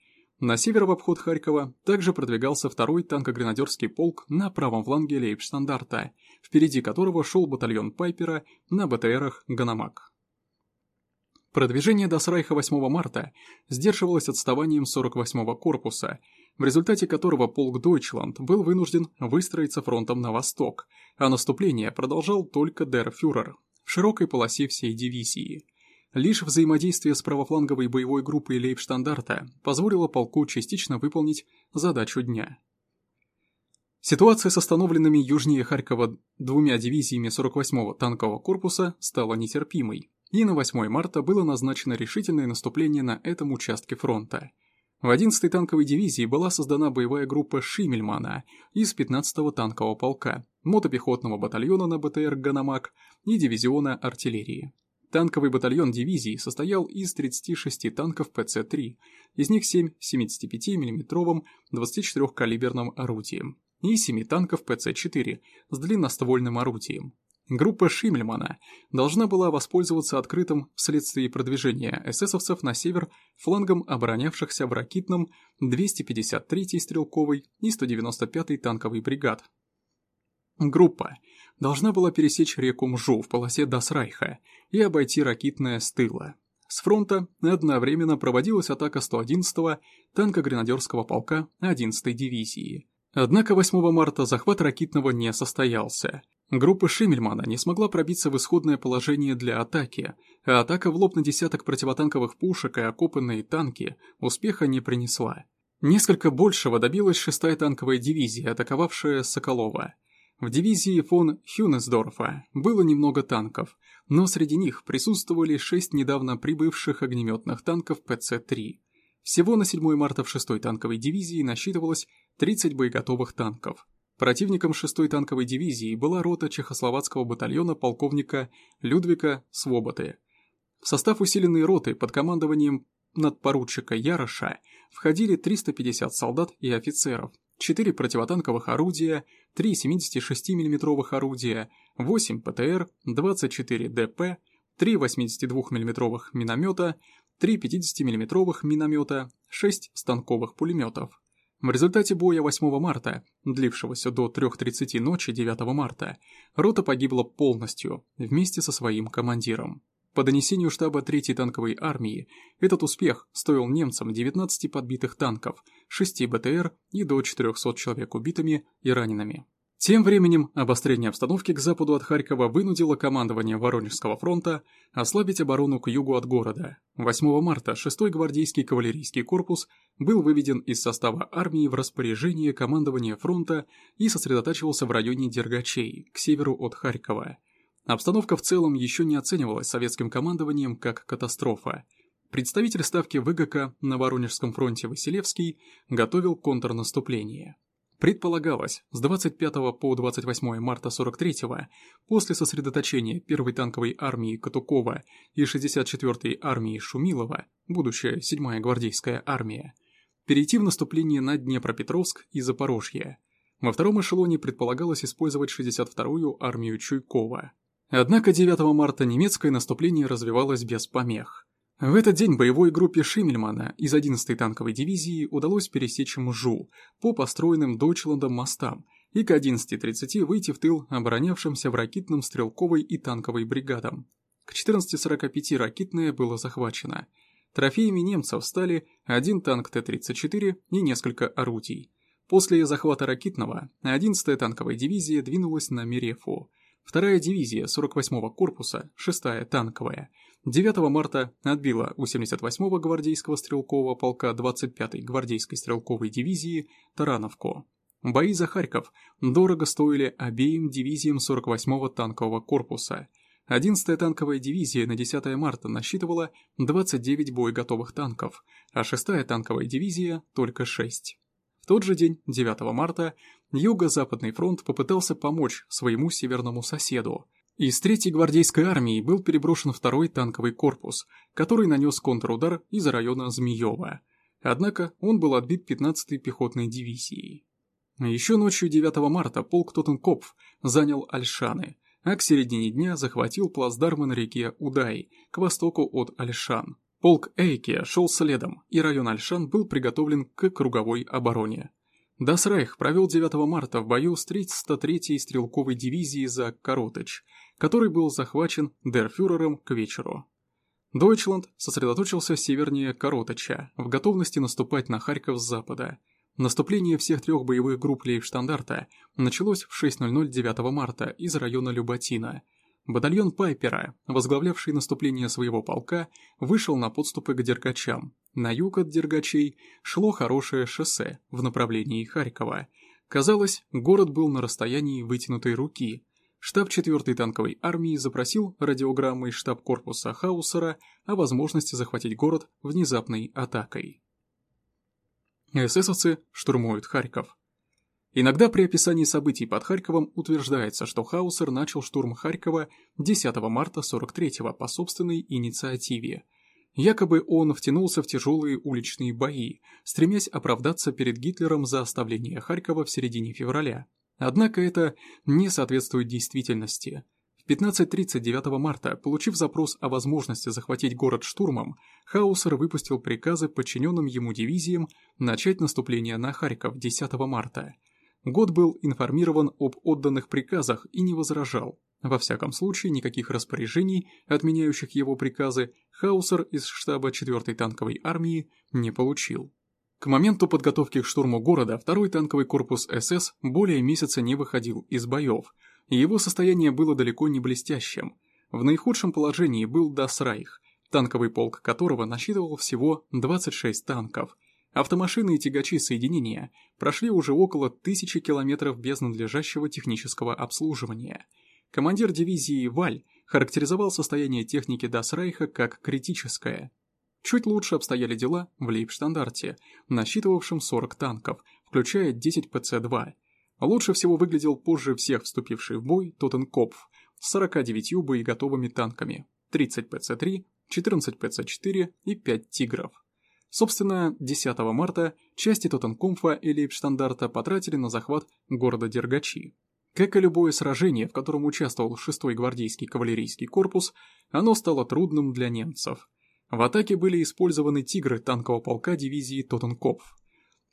На север в обход Харькова также продвигался второй танкогренадерский полк на правом фланге лейбштандарта, впереди которого шел батальон Пайпера на БТРах «Ганомаг». Продвижение Дас Райха 8 марта сдерживалось отставанием 48-го корпуса, в результате которого полк Дойчланд был вынужден выстроиться фронтом на восток, а наступление продолжал только Дер Фюрер в широкой полосе всей дивизии. Лишь взаимодействие с правофланговой боевой группой Лейбштандарта позволило полку частично выполнить задачу дня. Ситуация с остановленными южнее Харькова двумя дивизиями 48-го танкового корпуса стала нетерпимой и на 8 марта было назначено решительное наступление на этом участке фронта. В 11-й танковой дивизии была создана боевая группа Шимельмана из 15-го танкового полка, мотопехотного батальона на БТР «Ганомаг» и дивизиона артиллерии. Танковый батальон дивизии состоял из 36 танков ПЦ-3, из них 7 75 мм 24-калиберным орудием и 7 танков ПЦ-4 с длинноствольным орудием. Группа Шиммельмана должна была воспользоваться открытым вследствие продвижения эсэсовцев на север флангом оборонявшихся в Ракитном 253-й стрелковой и 195-й танковой бригад. Группа должна была пересечь реку Мжу в полосе Дасрайха и обойти Ракитное с тыла. С фронта одновременно проводилась атака 111-го танко-гренадерского полка 11-й дивизии. Однако 8 марта захват Ракитного не состоялся. Группа Шиммельмана не смогла пробиться в исходное положение для атаки, а атака в лоб на десяток противотанковых пушек и окопанные танки успеха не принесла. Несколько большего добилась 6-я танковая дивизия, атаковавшая Соколова. В дивизии фон Хюнесдорфа было немного танков, но среди них присутствовали 6 недавно прибывших огнеметных танков ПЦ-3. Всего на 7 марта в 6-й танковой дивизии насчитывалось 30 боеготовых танков – Противником 6-й танковой дивизии была рота чехословацкого батальона полковника Людвика Свободы. В состав усиленной роты под командованием надпоручика Яроша входили 350 солдат и офицеров, 4 противотанковых орудия, 3 76 миллиметровых орудия, 8 ПТР, 24 ДП, 3 82 миллиметровых миномета, 3 50 миллиметровых миномета, 6 станковых пулеметов. В результате боя 8 марта, длившегося до 3.30 ночи 9 марта, рота погибла полностью, вместе со своим командиром. По донесению штаба 3-й танковой армии, этот успех стоил немцам 19 подбитых танков, 6 БТР и до 400 человек убитыми и ранеными. Тем временем обострение обстановки к западу от Харькова вынудило командование Воронежского фронта ослабить оборону к югу от города. 8 марта 6-й гвардейский кавалерийский корпус был выведен из состава армии в распоряжение командования фронта и сосредотачивался в районе Дергачей, к северу от Харькова. Обстановка в целом еще не оценивалась советским командованием как катастрофа. Представитель ставки ВГК на Воронежском фронте Василевский готовил контрнаступление. Предполагалось, с 25 по 28 марта 43-го, после сосредоточения 1-й танковой армии Катукова и 64-й армии Шумилова, будущая 7-я гвардейская армия, перейти в наступление на Днепропетровск и Запорожье. Во втором эшелоне предполагалось использовать 62-ю армию Чуйкова. Однако 9 марта немецкое наступление развивалось без помех. В этот день боевой группе Шиммельмана из 11-й танковой дивизии удалось пересечь Мжу по построенным Дойчландом мостам и к 11.30 выйти в тыл оборонявшимся в ракетном стрелковой и танковой бригадам. К 14.45 ракетное было захвачено. Трофеями немцев стали один танк Т-34 и несколько орудий. После захвата ракетного 11-я танковая дивизия двинулась на Мерефу. Вторая дивизия 48-го корпуса, 6-я танковая – 9 марта отбила у 78-го гвардейского стрелкового полка 25-й гвардейской стрелковой дивизии Тарановку. Бои за Харьков дорого стоили обеим дивизиям 48-го танкового корпуса. 11-я танковая дивизия на 10 марта насчитывала 29 боеготовых танков, а 6-я танковая дивизия – только 6. В тот же день, 9 марта, Юго-Западный фронт попытался помочь своему северному соседу – из третьей гвардейской армии был переброшен второй танковый корпус, который нанес контрудар из района Змеева. Однако он был отбит 15-й пехотной дивизией. Еще ночью 9 марта полк Тоттенкопф занял Альшаны, а к середине дня захватил плацдармы на реке Удай, к востоку от Альшан. Полк Эйке шел следом, и район Альшан был приготовлен к круговой обороне. Дасрайх провел 9 марта в бою с 303-й стрелковой дивизией за Коротыч – который был захвачен Дерфюрером к вечеру. Дойчланд сосредоточился севернее Коротача, в готовности наступать на Харьков с запада. Наступление всех трех боевых групп Лейфштандарта началось в 6.00 9 марта из района Люботина. Батальон Пайпера, возглавлявший наступление своего полка, вышел на подступы к Дергачам. На юг от Дергачей шло хорошее шоссе в направлении Харькова. Казалось, город был на расстоянии вытянутой руки – штаб 4-й танковой армии запросил радиограммой штаб корпуса Хаусера о возможности захватить город внезапной атакой. ССовцы штурмуют Харьков. Иногда при описании событий под Харьковом утверждается, что Хаусер начал штурм Харькова 10 марта 43-го по собственной инициативе. Якобы он втянулся в тяжелые уличные бои, стремясь оправдаться перед Гитлером за оставление Харькова в середине февраля – Однако это не соответствует действительности. В 15.39 марта, получив запрос о возможности захватить город штурмом, Хаусер выпустил приказы подчиненным ему дивизиям начать наступление на Харьков 10 марта. Год был информирован об отданных приказах и не возражал. Во всяком случае, никаких распоряжений, отменяющих его приказы, Хаусер из штаба 4-й танковой армии не получил. К моменту подготовки к штурму города второй танковый корпус СС более месяца не выходил из боев, и его состояние было далеко не блестящим. В наихудшем положении был Дас Райх, танковый полк которого насчитывал всего 26 танков. Автомашины и тягачи соединения прошли уже около тысячи километров без надлежащего технического обслуживания. Командир дивизии «Валь» характеризовал состояние техники Дас Райха как критическое – Чуть лучше обстояли дела в Лейбштандарте, насчитывавшем 40 танков, включая 10 ПЦ-2. Лучше всего выглядел позже всех вступивший в бой Тоттенкопф с 49 боеготовыми танками, 30 ПЦ-3, 14 ПЦ-4 и 5 «Тигров». Собственно, 10 марта части Тоттенкомфа и Лейбштандарта потратили на захват города Дергачи. Как и любое сражение, в котором участвовал 6-й гвардейский кавалерийский корпус, оно стало трудным для немцев – в атаке были использованы «Тигры» танкового полка дивизии Тоттенкопф.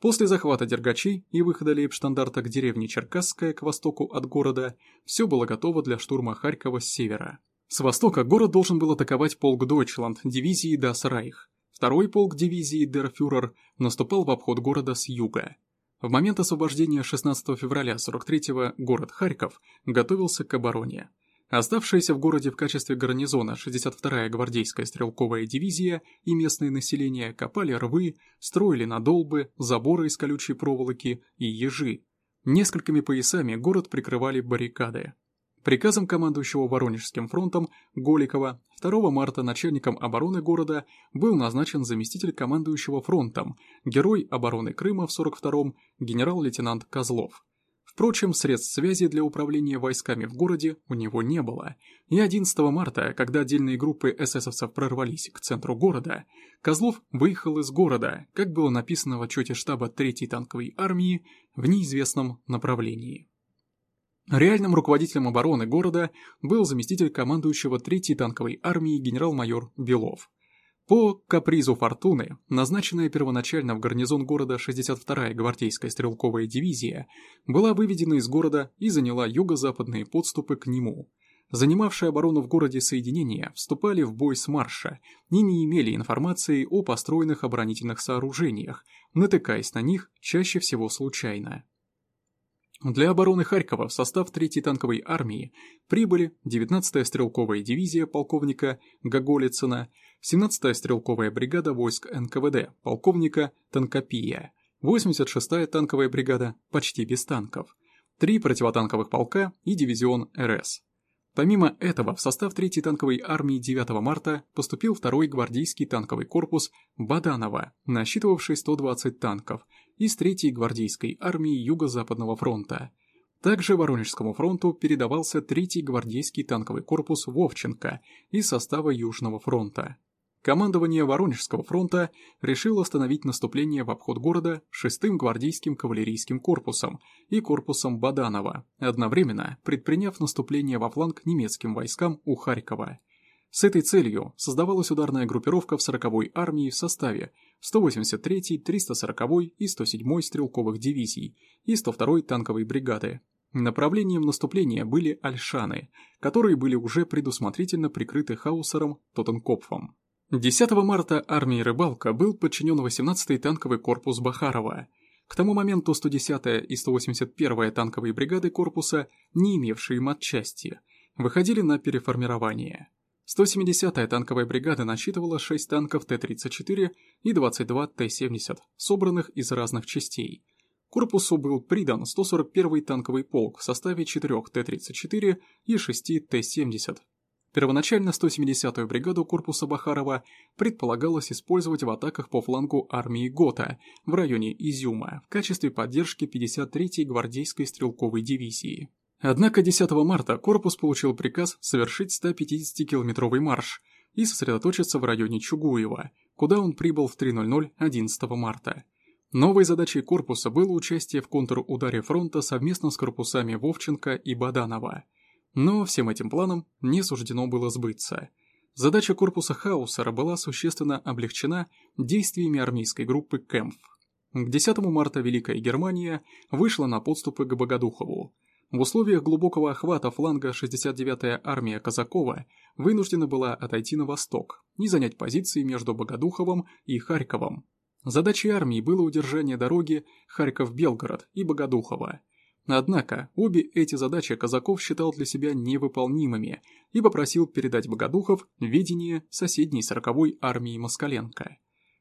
После захвата Дергачей и выхода лейбштандарта к деревне Черкасская к востоку от города, все было готово для штурма Харькова с севера. С востока город должен был атаковать полк Дойчланд дивизии Дас Райх. Второй полк дивизии Дер Фюрер наступал в обход города с юга. В момент освобождения 16 февраля 43-го город Харьков готовился к обороне. Оставшаяся в городе в качестве гарнизона 62-я гвардейская стрелковая дивизия и местное население копали рвы, строили надолбы, заборы из колючей проволоки и ежи. Несколькими поясами город прикрывали баррикады. Приказом командующего Воронежским фронтом Голикова 2 марта начальником обороны города был назначен заместитель командующего фронтом, герой обороны Крыма в 42-м генерал-лейтенант Козлов. Впрочем, средств связи для управления войсками в городе у него не было, и 11 марта, когда отдельные группы эсэсовцев прорвались к центру города, Козлов выехал из города, как было написано в отчете штаба 3-й танковой армии, в неизвестном направлении. Реальным руководителем обороны города был заместитель командующего 3-й танковой армии генерал-майор Белов. По капризу фортуны, назначенная первоначально в гарнизон города 62-я гвардейская стрелковая дивизия была выведена из города и заняла юго-западные подступы к нему. Занимавшие оборону в городе соединения вступали в бой с марша и не имели информации о построенных оборонительных сооружениях, натыкаясь на них чаще всего случайно. Для обороны Харькова в состав 3-й танковой армии прибыли 19-я стрелковая дивизия полковника Гоголицына, 17-я стрелковая бригада войск НКВД полковника Танкопия, 86-я танковая бригада почти без танков, три противотанковых полка и дивизион РС. Помимо этого, в состав 3-й танковой армии 9 марта поступил 2-й гвардейский танковый корпус Баданова, насчитывавший 120 танков, из 3-й гвардейской армии Юго-Западного фронта. Также Воронежскому фронту передавался 3-й гвардейский танковый корпус Вовченко из состава Южного фронта. Командование Воронежского фронта решило остановить наступление в обход города 6-м гвардейским кавалерийским корпусом и корпусом Баданова, одновременно предприняв наступление во фланг немецким войскам у Харькова. С этой целью создавалась ударная группировка в 40-й армии в составе 183-й, 340-й и 107-й стрелковых дивизий и 102-й танковой бригады. Направлением наступления были Альшаны, которые были уже предусмотрительно прикрыты Хаусером Тоттенкопфом. 10 марта армии Рыбалка был подчинен 18-й танковый корпус Бахарова. К тому моменту 110-я и 181-я танковые бригады корпуса, не имевшие матчасти, выходили на переформирование. 170-я танковая бригада насчитывала 6 танков Т-34 и 22 Т-70, собранных из разных частей. Корпусу был придан 141-й танковый полк в составе 4 Т-34 и 6 Т-70. Первоначально 170-ю бригаду корпуса Бахарова предполагалось использовать в атаках по флангу армии Гота в районе Изюма в качестве поддержки 53-й гвардейской стрелковой дивизии. Однако 10 марта корпус получил приказ совершить 150-километровый марш и сосредоточиться в районе Чугуева, куда он прибыл в 3.00 11 марта. Новой задачей корпуса было участие в контрударе фронта совместно с корпусами Вовченко и Баданова. Но всем этим планам не суждено было сбыться. Задача корпуса Хаусера была существенно облегчена действиями армейской группы Кэмф. К 10 марта Великая Германия вышла на подступы к Богодухову. В условиях глубокого охвата фланга 69-я армия Казакова вынуждена была отойти на восток и занять позиции между Богодуховым и Харьковом. Задачей армии было удержание дороги Харьков-Белгород и Богодухова. Однако обе эти задачи Казаков считал для себя невыполнимыми и попросил передать Богодухов видение соседней 40-й армии Москаленко.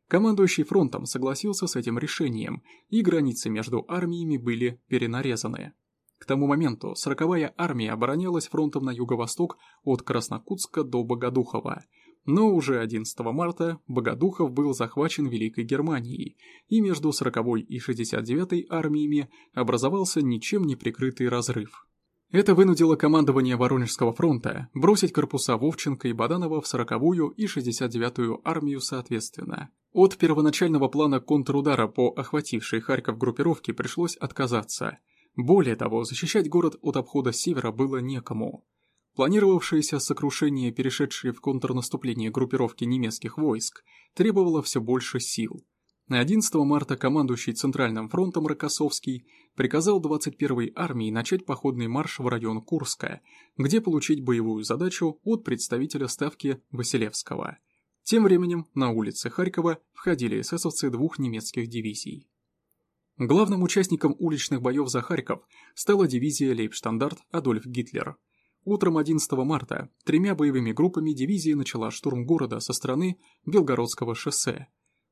Командующий фронтом согласился с этим решением, и границы между армиями были перенарезаны. К тому моменту 40-я армия оборонялась фронтом на юго-восток от Краснокутска до Богодухова, но уже 11 марта Богодухов был захвачен Великой Германией, и между 40-й и 69-й армиями образовался ничем не прикрытый разрыв. Это вынудило командование Воронежского фронта бросить корпуса Вовченко и Баданова в 40-ю и 69-ю армию соответственно. От первоначального плана контрудара по охватившей Харьков группировке пришлось отказаться – более того, защищать город от обхода с севера было некому. Планировавшееся сокрушение, перешедшее в контрнаступление группировки немецких войск, требовало все больше сил. На 11 марта командующий Центральным фронтом Рокоссовский приказал 21-й армии начать походный марш в район Курска, где получить боевую задачу от представителя ставки Василевского. Тем временем на улице Харькова входили эсэсовцы двух немецких дивизий. Главным участником уличных боев за Харьков стала дивизия Лейбштандарт Адольф Гитлер. Утром 11 марта тремя боевыми группами дивизия начала штурм города со стороны Белгородского шоссе.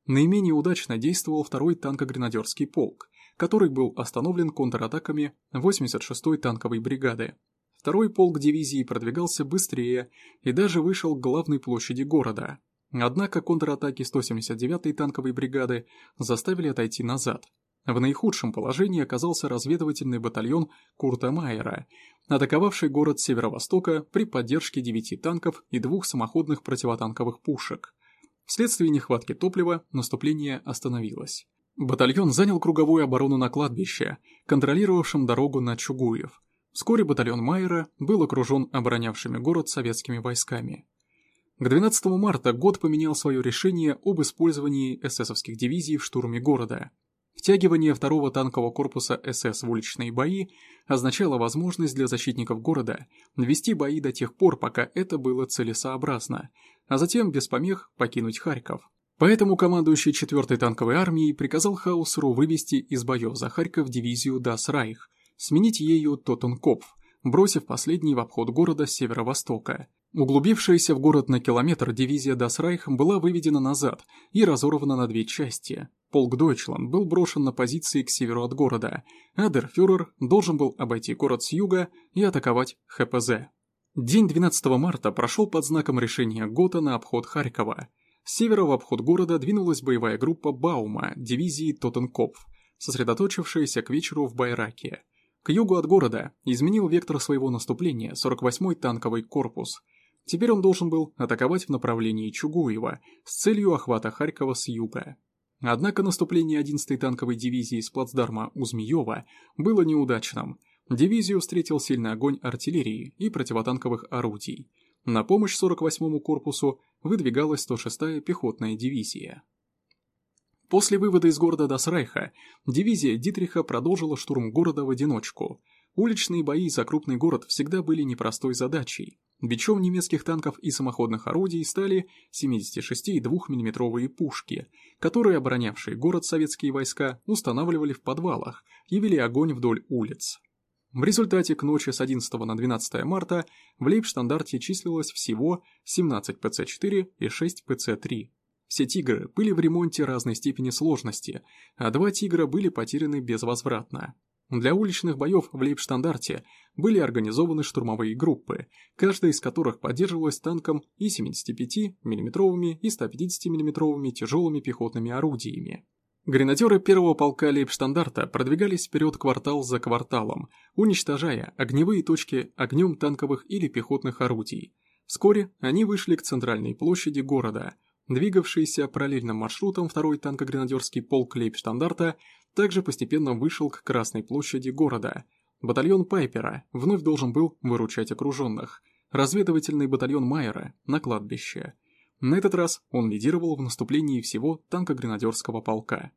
Наименее удачно действовал второй танкогренадерский полк, который был остановлен контратаками 86-й танковой бригады. Второй полк дивизии продвигался быстрее и даже вышел к главной площади города. Однако контратаки 179-й танковой бригады заставили отойти назад, в наихудшем положении оказался разведывательный батальон Курта Майера, атаковавший город северо-востока при поддержке девяти танков и двух самоходных противотанковых пушек. Вследствие нехватки топлива наступление остановилось. Батальон занял круговую оборону на кладбище, контролировавшем дорогу на Чугуев. Вскоре батальон Майера был окружен оборонявшими город советскими войсками. К 12 марта год поменял свое решение об использовании эсэсовских дивизий в штурме города – Втягивание второго танкового корпуса СС в уличные бои означало возможность для защитников города вести бои до тех пор, пока это было целесообразно, а затем без помех покинуть Харьков. Поэтому командующий 4-й танковой армией приказал Хаусеру вывести из боев за Харьков дивизию Дас Райх, сменить ею Тоттенкопф, бросив последний в обход города с северо-востока. Углубившаяся в город на километр дивизия Дасрайх была выведена назад и разорвана на две части. Полк Дойчланд был брошен на позиции к северу от города, а Дерфюрер должен был обойти город с юга и атаковать ХПЗ. День 12 марта прошел под знаком решения ГОТА на обход Харькова. С севера в обход города двинулась боевая группа Баума дивизии Тоттенкопф, сосредоточившаяся к вечеру в Байраке. К югу от города изменил вектор своего наступления 48-й танковый корпус. Теперь он должен был атаковать в направлении Чугуева с целью охвата Харькова с юга. Однако наступление 11-й танковой дивизии с плацдарма у Змеева было неудачным. Дивизию встретил сильный огонь артиллерии и противотанковых орудий. На помощь 48-му корпусу выдвигалась 106-я пехотная дивизия. После вывода из города Дасрайха дивизия Дитриха продолжила штурм города в одиночку. Уличные бои за крупный город всегда были непростой задачей. Бичом немецких танков и самоходных орудий стали 76 и 2 миллиметровые пушки, которые оборонявшие город советские войска устанавливали в подвалах и вели огонь вдоль улиц. В результате к ночи с 11 на 12 марта в лейбштандарте числилось всего 17 ПЦ-4 и 6 ПЦ-3. Все «Тигры» были в ремонте разной степени сложности, а два «Тигра» были потеряны безвозвратно. Для уличных боев в Лейбштандарте были организованы штурмовые группы, каждая из которых поддерживалась танком и 75 мм и 150 мм тяжелыми пехотными орудиями. Гренадеры первого полка Лейбштандарта продвигались вперед квартал за кварталом, уничтожая огневые точки огнем танковых или пехотных орудий. Вскоре они вышли к центральной площади города. Двигавшийся параллельным маршрутом второй танкогренадерский полк Лейбштандарта также постепенно вышел к Красной площади города. батальон Пайпера вновь должен был выручать окруженных, разведывательный батальон Майера на кладбище. На этот раз он лидировал в наступлении всего танкогренадерского полка.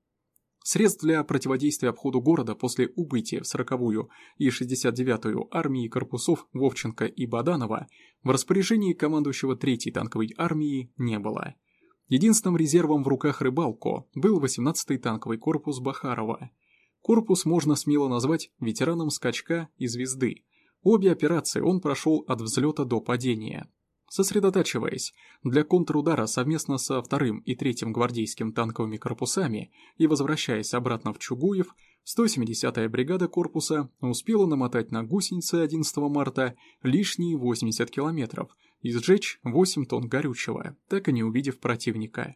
Средств для противодействия обходу города после убытия в 40-ю и 69-ю армии корпусов Вовченко и Баданова в распоряжении командующего 3-й танковой армии не было. Единственным резервом в руках Рыбалко был 18-й танковый корпус Бахарова. Корпус можно смело назвать ветераном скачка и звезды. Обе операции он прошел от взлета до падения. Сосредотачиваясь для контрудара совместно со вторым и третьим гвардейским танковыми корпусами и возвращаясь обратно в Чугуев, 170-я бригада корпуса успела намотать на гусеницы 11 марта лишние 80 километров и сжечь 8 тонн горючего, так и не увидев противника.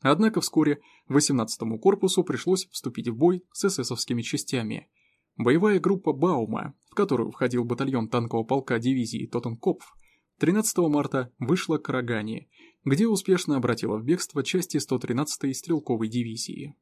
Однако вскоре 18-му корпусу пришлось вступить в бой с эсэсовскими частями. Боевая группа Баума, в которую входил батальон танкового полка дивизии Тоттенкопф, 13 марта вышла к Рогане, где успешно обратила в бегство части 113-й стрелковой дивизии.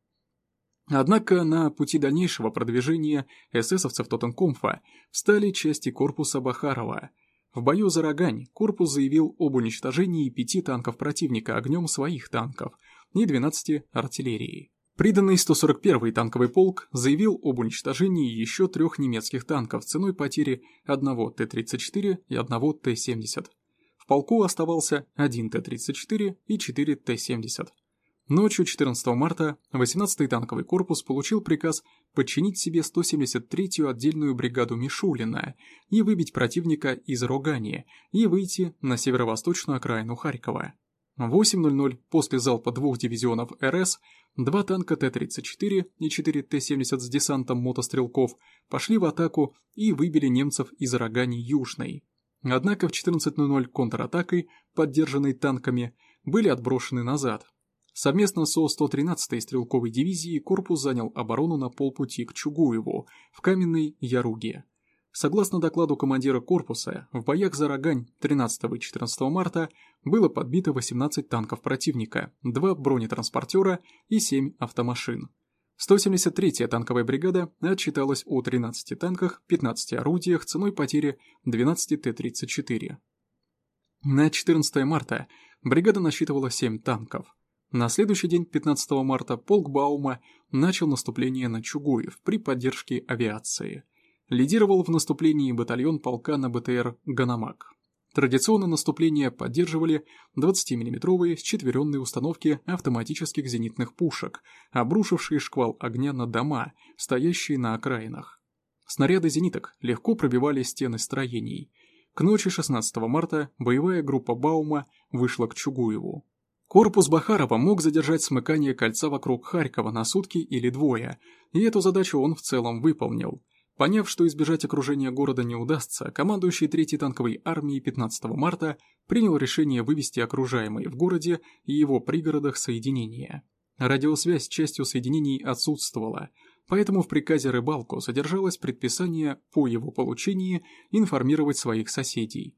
Однако на пути дальнейшего продвижения эсэсовцев Тоттенкомфа встали части корпуса Бахарова. В бою за Рогань корпус заявил об уничтожении пяти танков противника огнем своих танков и 12 артиллерии. Приданный 141-й танковый полк заявил об уничтожении еще трех немецких танков ценой потери одного Т-34 и одного Т-70. В полку оставался один Т-34 и 4 Т-70. Ночью 14 марта 18-й танковый корпус получил приказ подчинить себе 173-ю отдельную бригаду Мишулина и выбить противника из Рогани и выйти на северо-восточную окраину Харькова. В 8.00 после залпа двух дивизионов РС Два танка Т-34 и 4 Т-70 с десантом мотострелков пошли в атаку и выбили немцев из Рогани Южной. Однако в 14.00 контратакой, поддержанной танками, были отброшены назад. Совместно со 113-й стрелковой дивизией корпус занял оборону на полпути к Чугуеву, в Каменной Яруге. Согласно докладу командира корпуса, в боях за Рогань 13 и 14 марта было подбито 18 танков противника, 2 бронетранспортера и 7 автомашин. 173-я танковая бригада отчиталась о 13 танках, 15 орудиях ценой потери 12 Т-34. На 14 марта бригада насчитывала 7 танков. На следующий день, 15 марта, полк Баума начал наступление на Чугуев при поддержке авиации – лидировал в наступлении батальон полка на БТР «Ганомаг». Традиционно наступление поддерживали 20-мм счетверенные установки автоматических зенитных пушек, обрушившие шквал огня на дома, стоящие на окраинах. Снаряды зениток легко пробивали стены строений. К ночи 16 марта боевая группа Баума вышла к Чугуеву. Корпус Бахарова мог задержать смыкание кольца вокруг Харькова на сутки или двое, и эту задачу он в целом выполнил – Поняв, что избежать окружения города не удастся, командующий 3-й танковой армией 15 марта принял решение вывести окружаемые в городе и его пригородах соединения. Радиосвязь с частью соединений отсутствовала, поэтому в приказе Рыбалку содержалось предписание по его получении информировать своих соседей.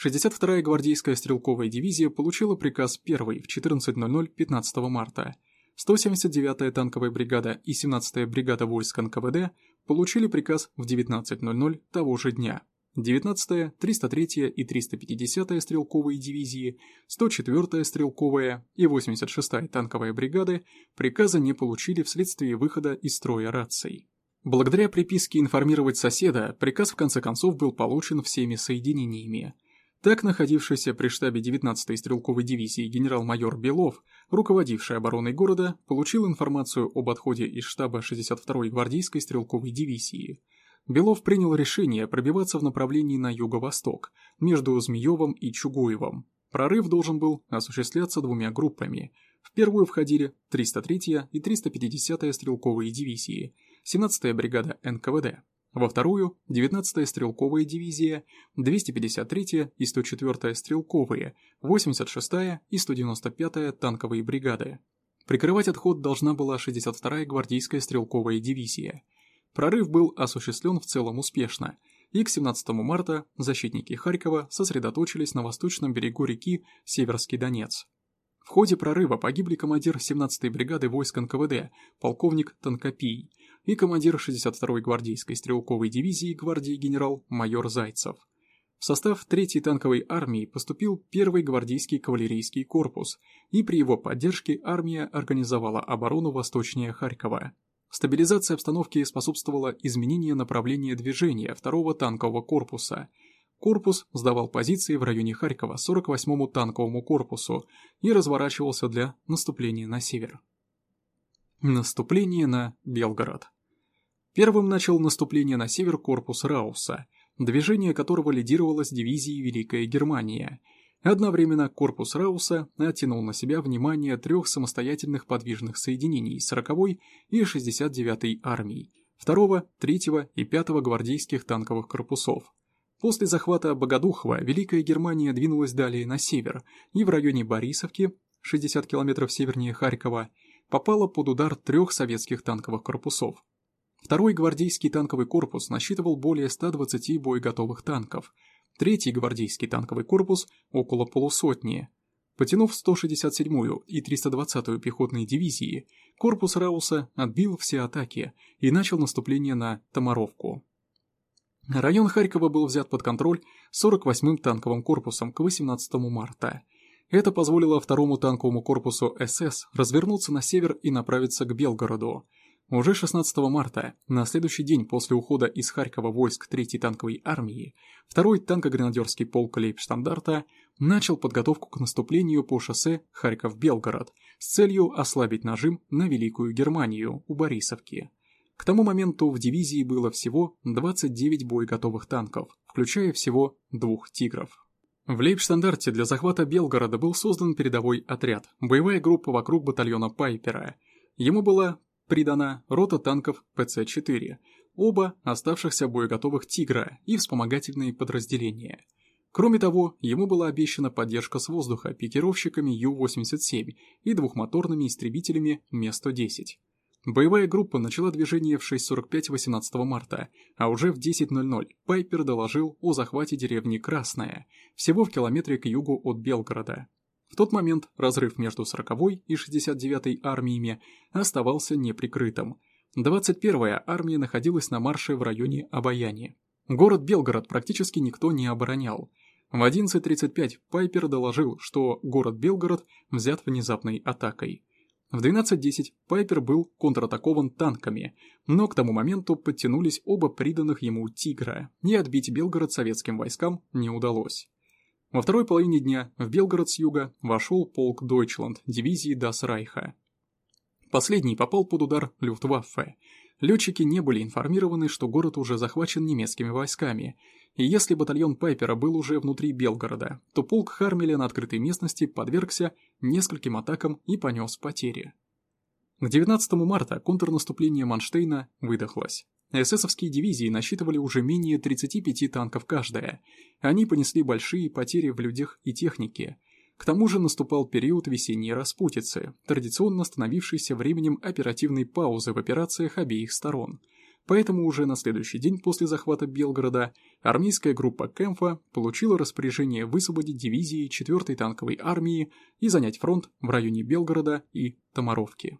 62-я гвардейская стрелковая дивизия получила приказ 1 в 14.00 15 марта – 179-я танковая бригада и 17-я бригада войск НКВД получили приказ в 19.00 того же дня. 19-я, 303-я и 350-я стрелковые дивизии, 104-я стрелковая и 86-я танковая бригады приказа не получили вследствие выхода из строя раций. Благодаря приписке информировать соседа, приказ в конце концов был получен всеми соединениями. Так, находившийся при штабе 19-й стрелковой дивизии генерал-майор Белов, руководивший обороной города, получил информацию об отходе из штаба 62-й гвардейской стрелковой дивизии. Белов принял решение пробиваться в направлении на юго-восток, между Змеевым и Чугуевым. Прорыв должен был осуществляться двумя группами. В первую входили 303-я и 350-я стрелковые дивизии, 17-я бригада НКВД, во вторую – 19-я стрелковая дивизия, 253-я и 104-я стрелковые, 86-я и 195-я танковые бригады. Прикрывать отход должна была 62-я гвардейская стрелковая дивизия. Прорыв был осуществлен в целом успешно, и к 17 марта защитники Харькова сосредоточились на восточном берегу реки Северский Донец. В ходе прорыва погибли командир 17-й бригады войск НКВД, полковник Танкопий, и командир 62-й гвардейской стрелковой дивизии гвардии генерал-майор Зайцев. В состав 3-й танковой армии поступил 1-й гвардейский кавалерийский корпус, и при его поддержке армия организовала оборону восточнее Харькова. Стабилизация обстановки способствовала изменению направления движения 2-го танкового корпуса. Корпус сдавал позиции в районе Харькова 48-му танковому корпусу и разворачивался для наступления на север. Наступление на Белгород. Первым начал наступление на север корпус Рауса – движение которого лидировалось дивизией Великая Германия. Одновременно корпус Рауса оттянул на себя внимание трех самостоятельных подвижных соединений 40-й и 69-й армий, 2-го, 3-го и 5-го гвардейских танковых корпусов. После захвата Богодухова Великая Германия двинулась далее на север и в районе Борисовки, 60 километров севернее Харькова, попала под удар трех советских танковых корпусов Второй гвардейский танковый корпус насчитывал более 120 боеготовых танков, третий гвардейский танковый корпус – около полусотни. Потянув 167-ю и 320-ю пехотные дивизии, корпус Рауса отбил все атаки и начал наступление на Томаровку. Район Харькова был взят под контроль 48-м танковым корпусом к 18 марта. Это позволило второму танковому корпусу СС развернуться на север и направиться к Белгороду – уже 16 марта, на следующий день после ухода из Харькова войск 3-й танковой армии, 2-й танкогренадерский полк Лейбштандарта начал подготовку к наступлению по шоссе Харьков-Белгород с целью ослабить нажим на Великую Германию у Борисовки. К тому моменту в дивизии было всего 29 боеготовых танков, включая всего двух «Тигров». В Лейбштандарте для захвата Белгорода был создан передовой отряд, боевая группа вокруг батальона Пайпера. Ему была придана рота танков ПЦ-4, оба оставшихся боеготовых «Тигра» и вспомогательные подразделения. Кроме того, ему была обещана поддержка с воздуха пикировщиками Ю-87 и двухмоторными истребителями Ме-110. Боевая группа начала движение в 6.45 18 марта, а уже в 10.00 Пайпер доложил о захвате деревни Красная, всего в километре к югу от Белгорода. В тот момент разрыв между 40-й и 69-й армиями оставался неприкрытым. 21-я армия находилась на марше в районе Обаяни. Город Белгород практически никто не оборонял. В 11.35 Пайпер доложил, что город Белгород взят внезапной атакой. В 12.10 Пайпер был контратакован танками, но к тому моменту подтянулись оба приданных ему «Тигра», и отбить Белгород советским войскам не удалось. Во второй половине дня в Белгород с юга вошел полк Дойчланд дивизии Дас Райха. Последний попал под удар Люфтваффе. Летчики не были информированы, что город уже захвачен немецкими войсками, и если батальон Пайпера был уже внутри Белгорода, то полк Хармеля на открытой местности подвергся нескольким атакам и понес потери. К 19 марта контрнаступление Манштейна выдохлось. Эсэсовские дивизии насчитывали уже менее 35 танков каждая. Они понесли большие потери в людях и технике. К тому же наступал период весенней распутицы, традиционно становившийся временем оперативной паузы в операциях обеих сторон. Поэтому уже на следующий день после захвата Белгорода армейская группа Кэмфа получила распоряжение высвободить дивизии 4-й танковой армии и занять фронт в районе Белгорода и Томаровки.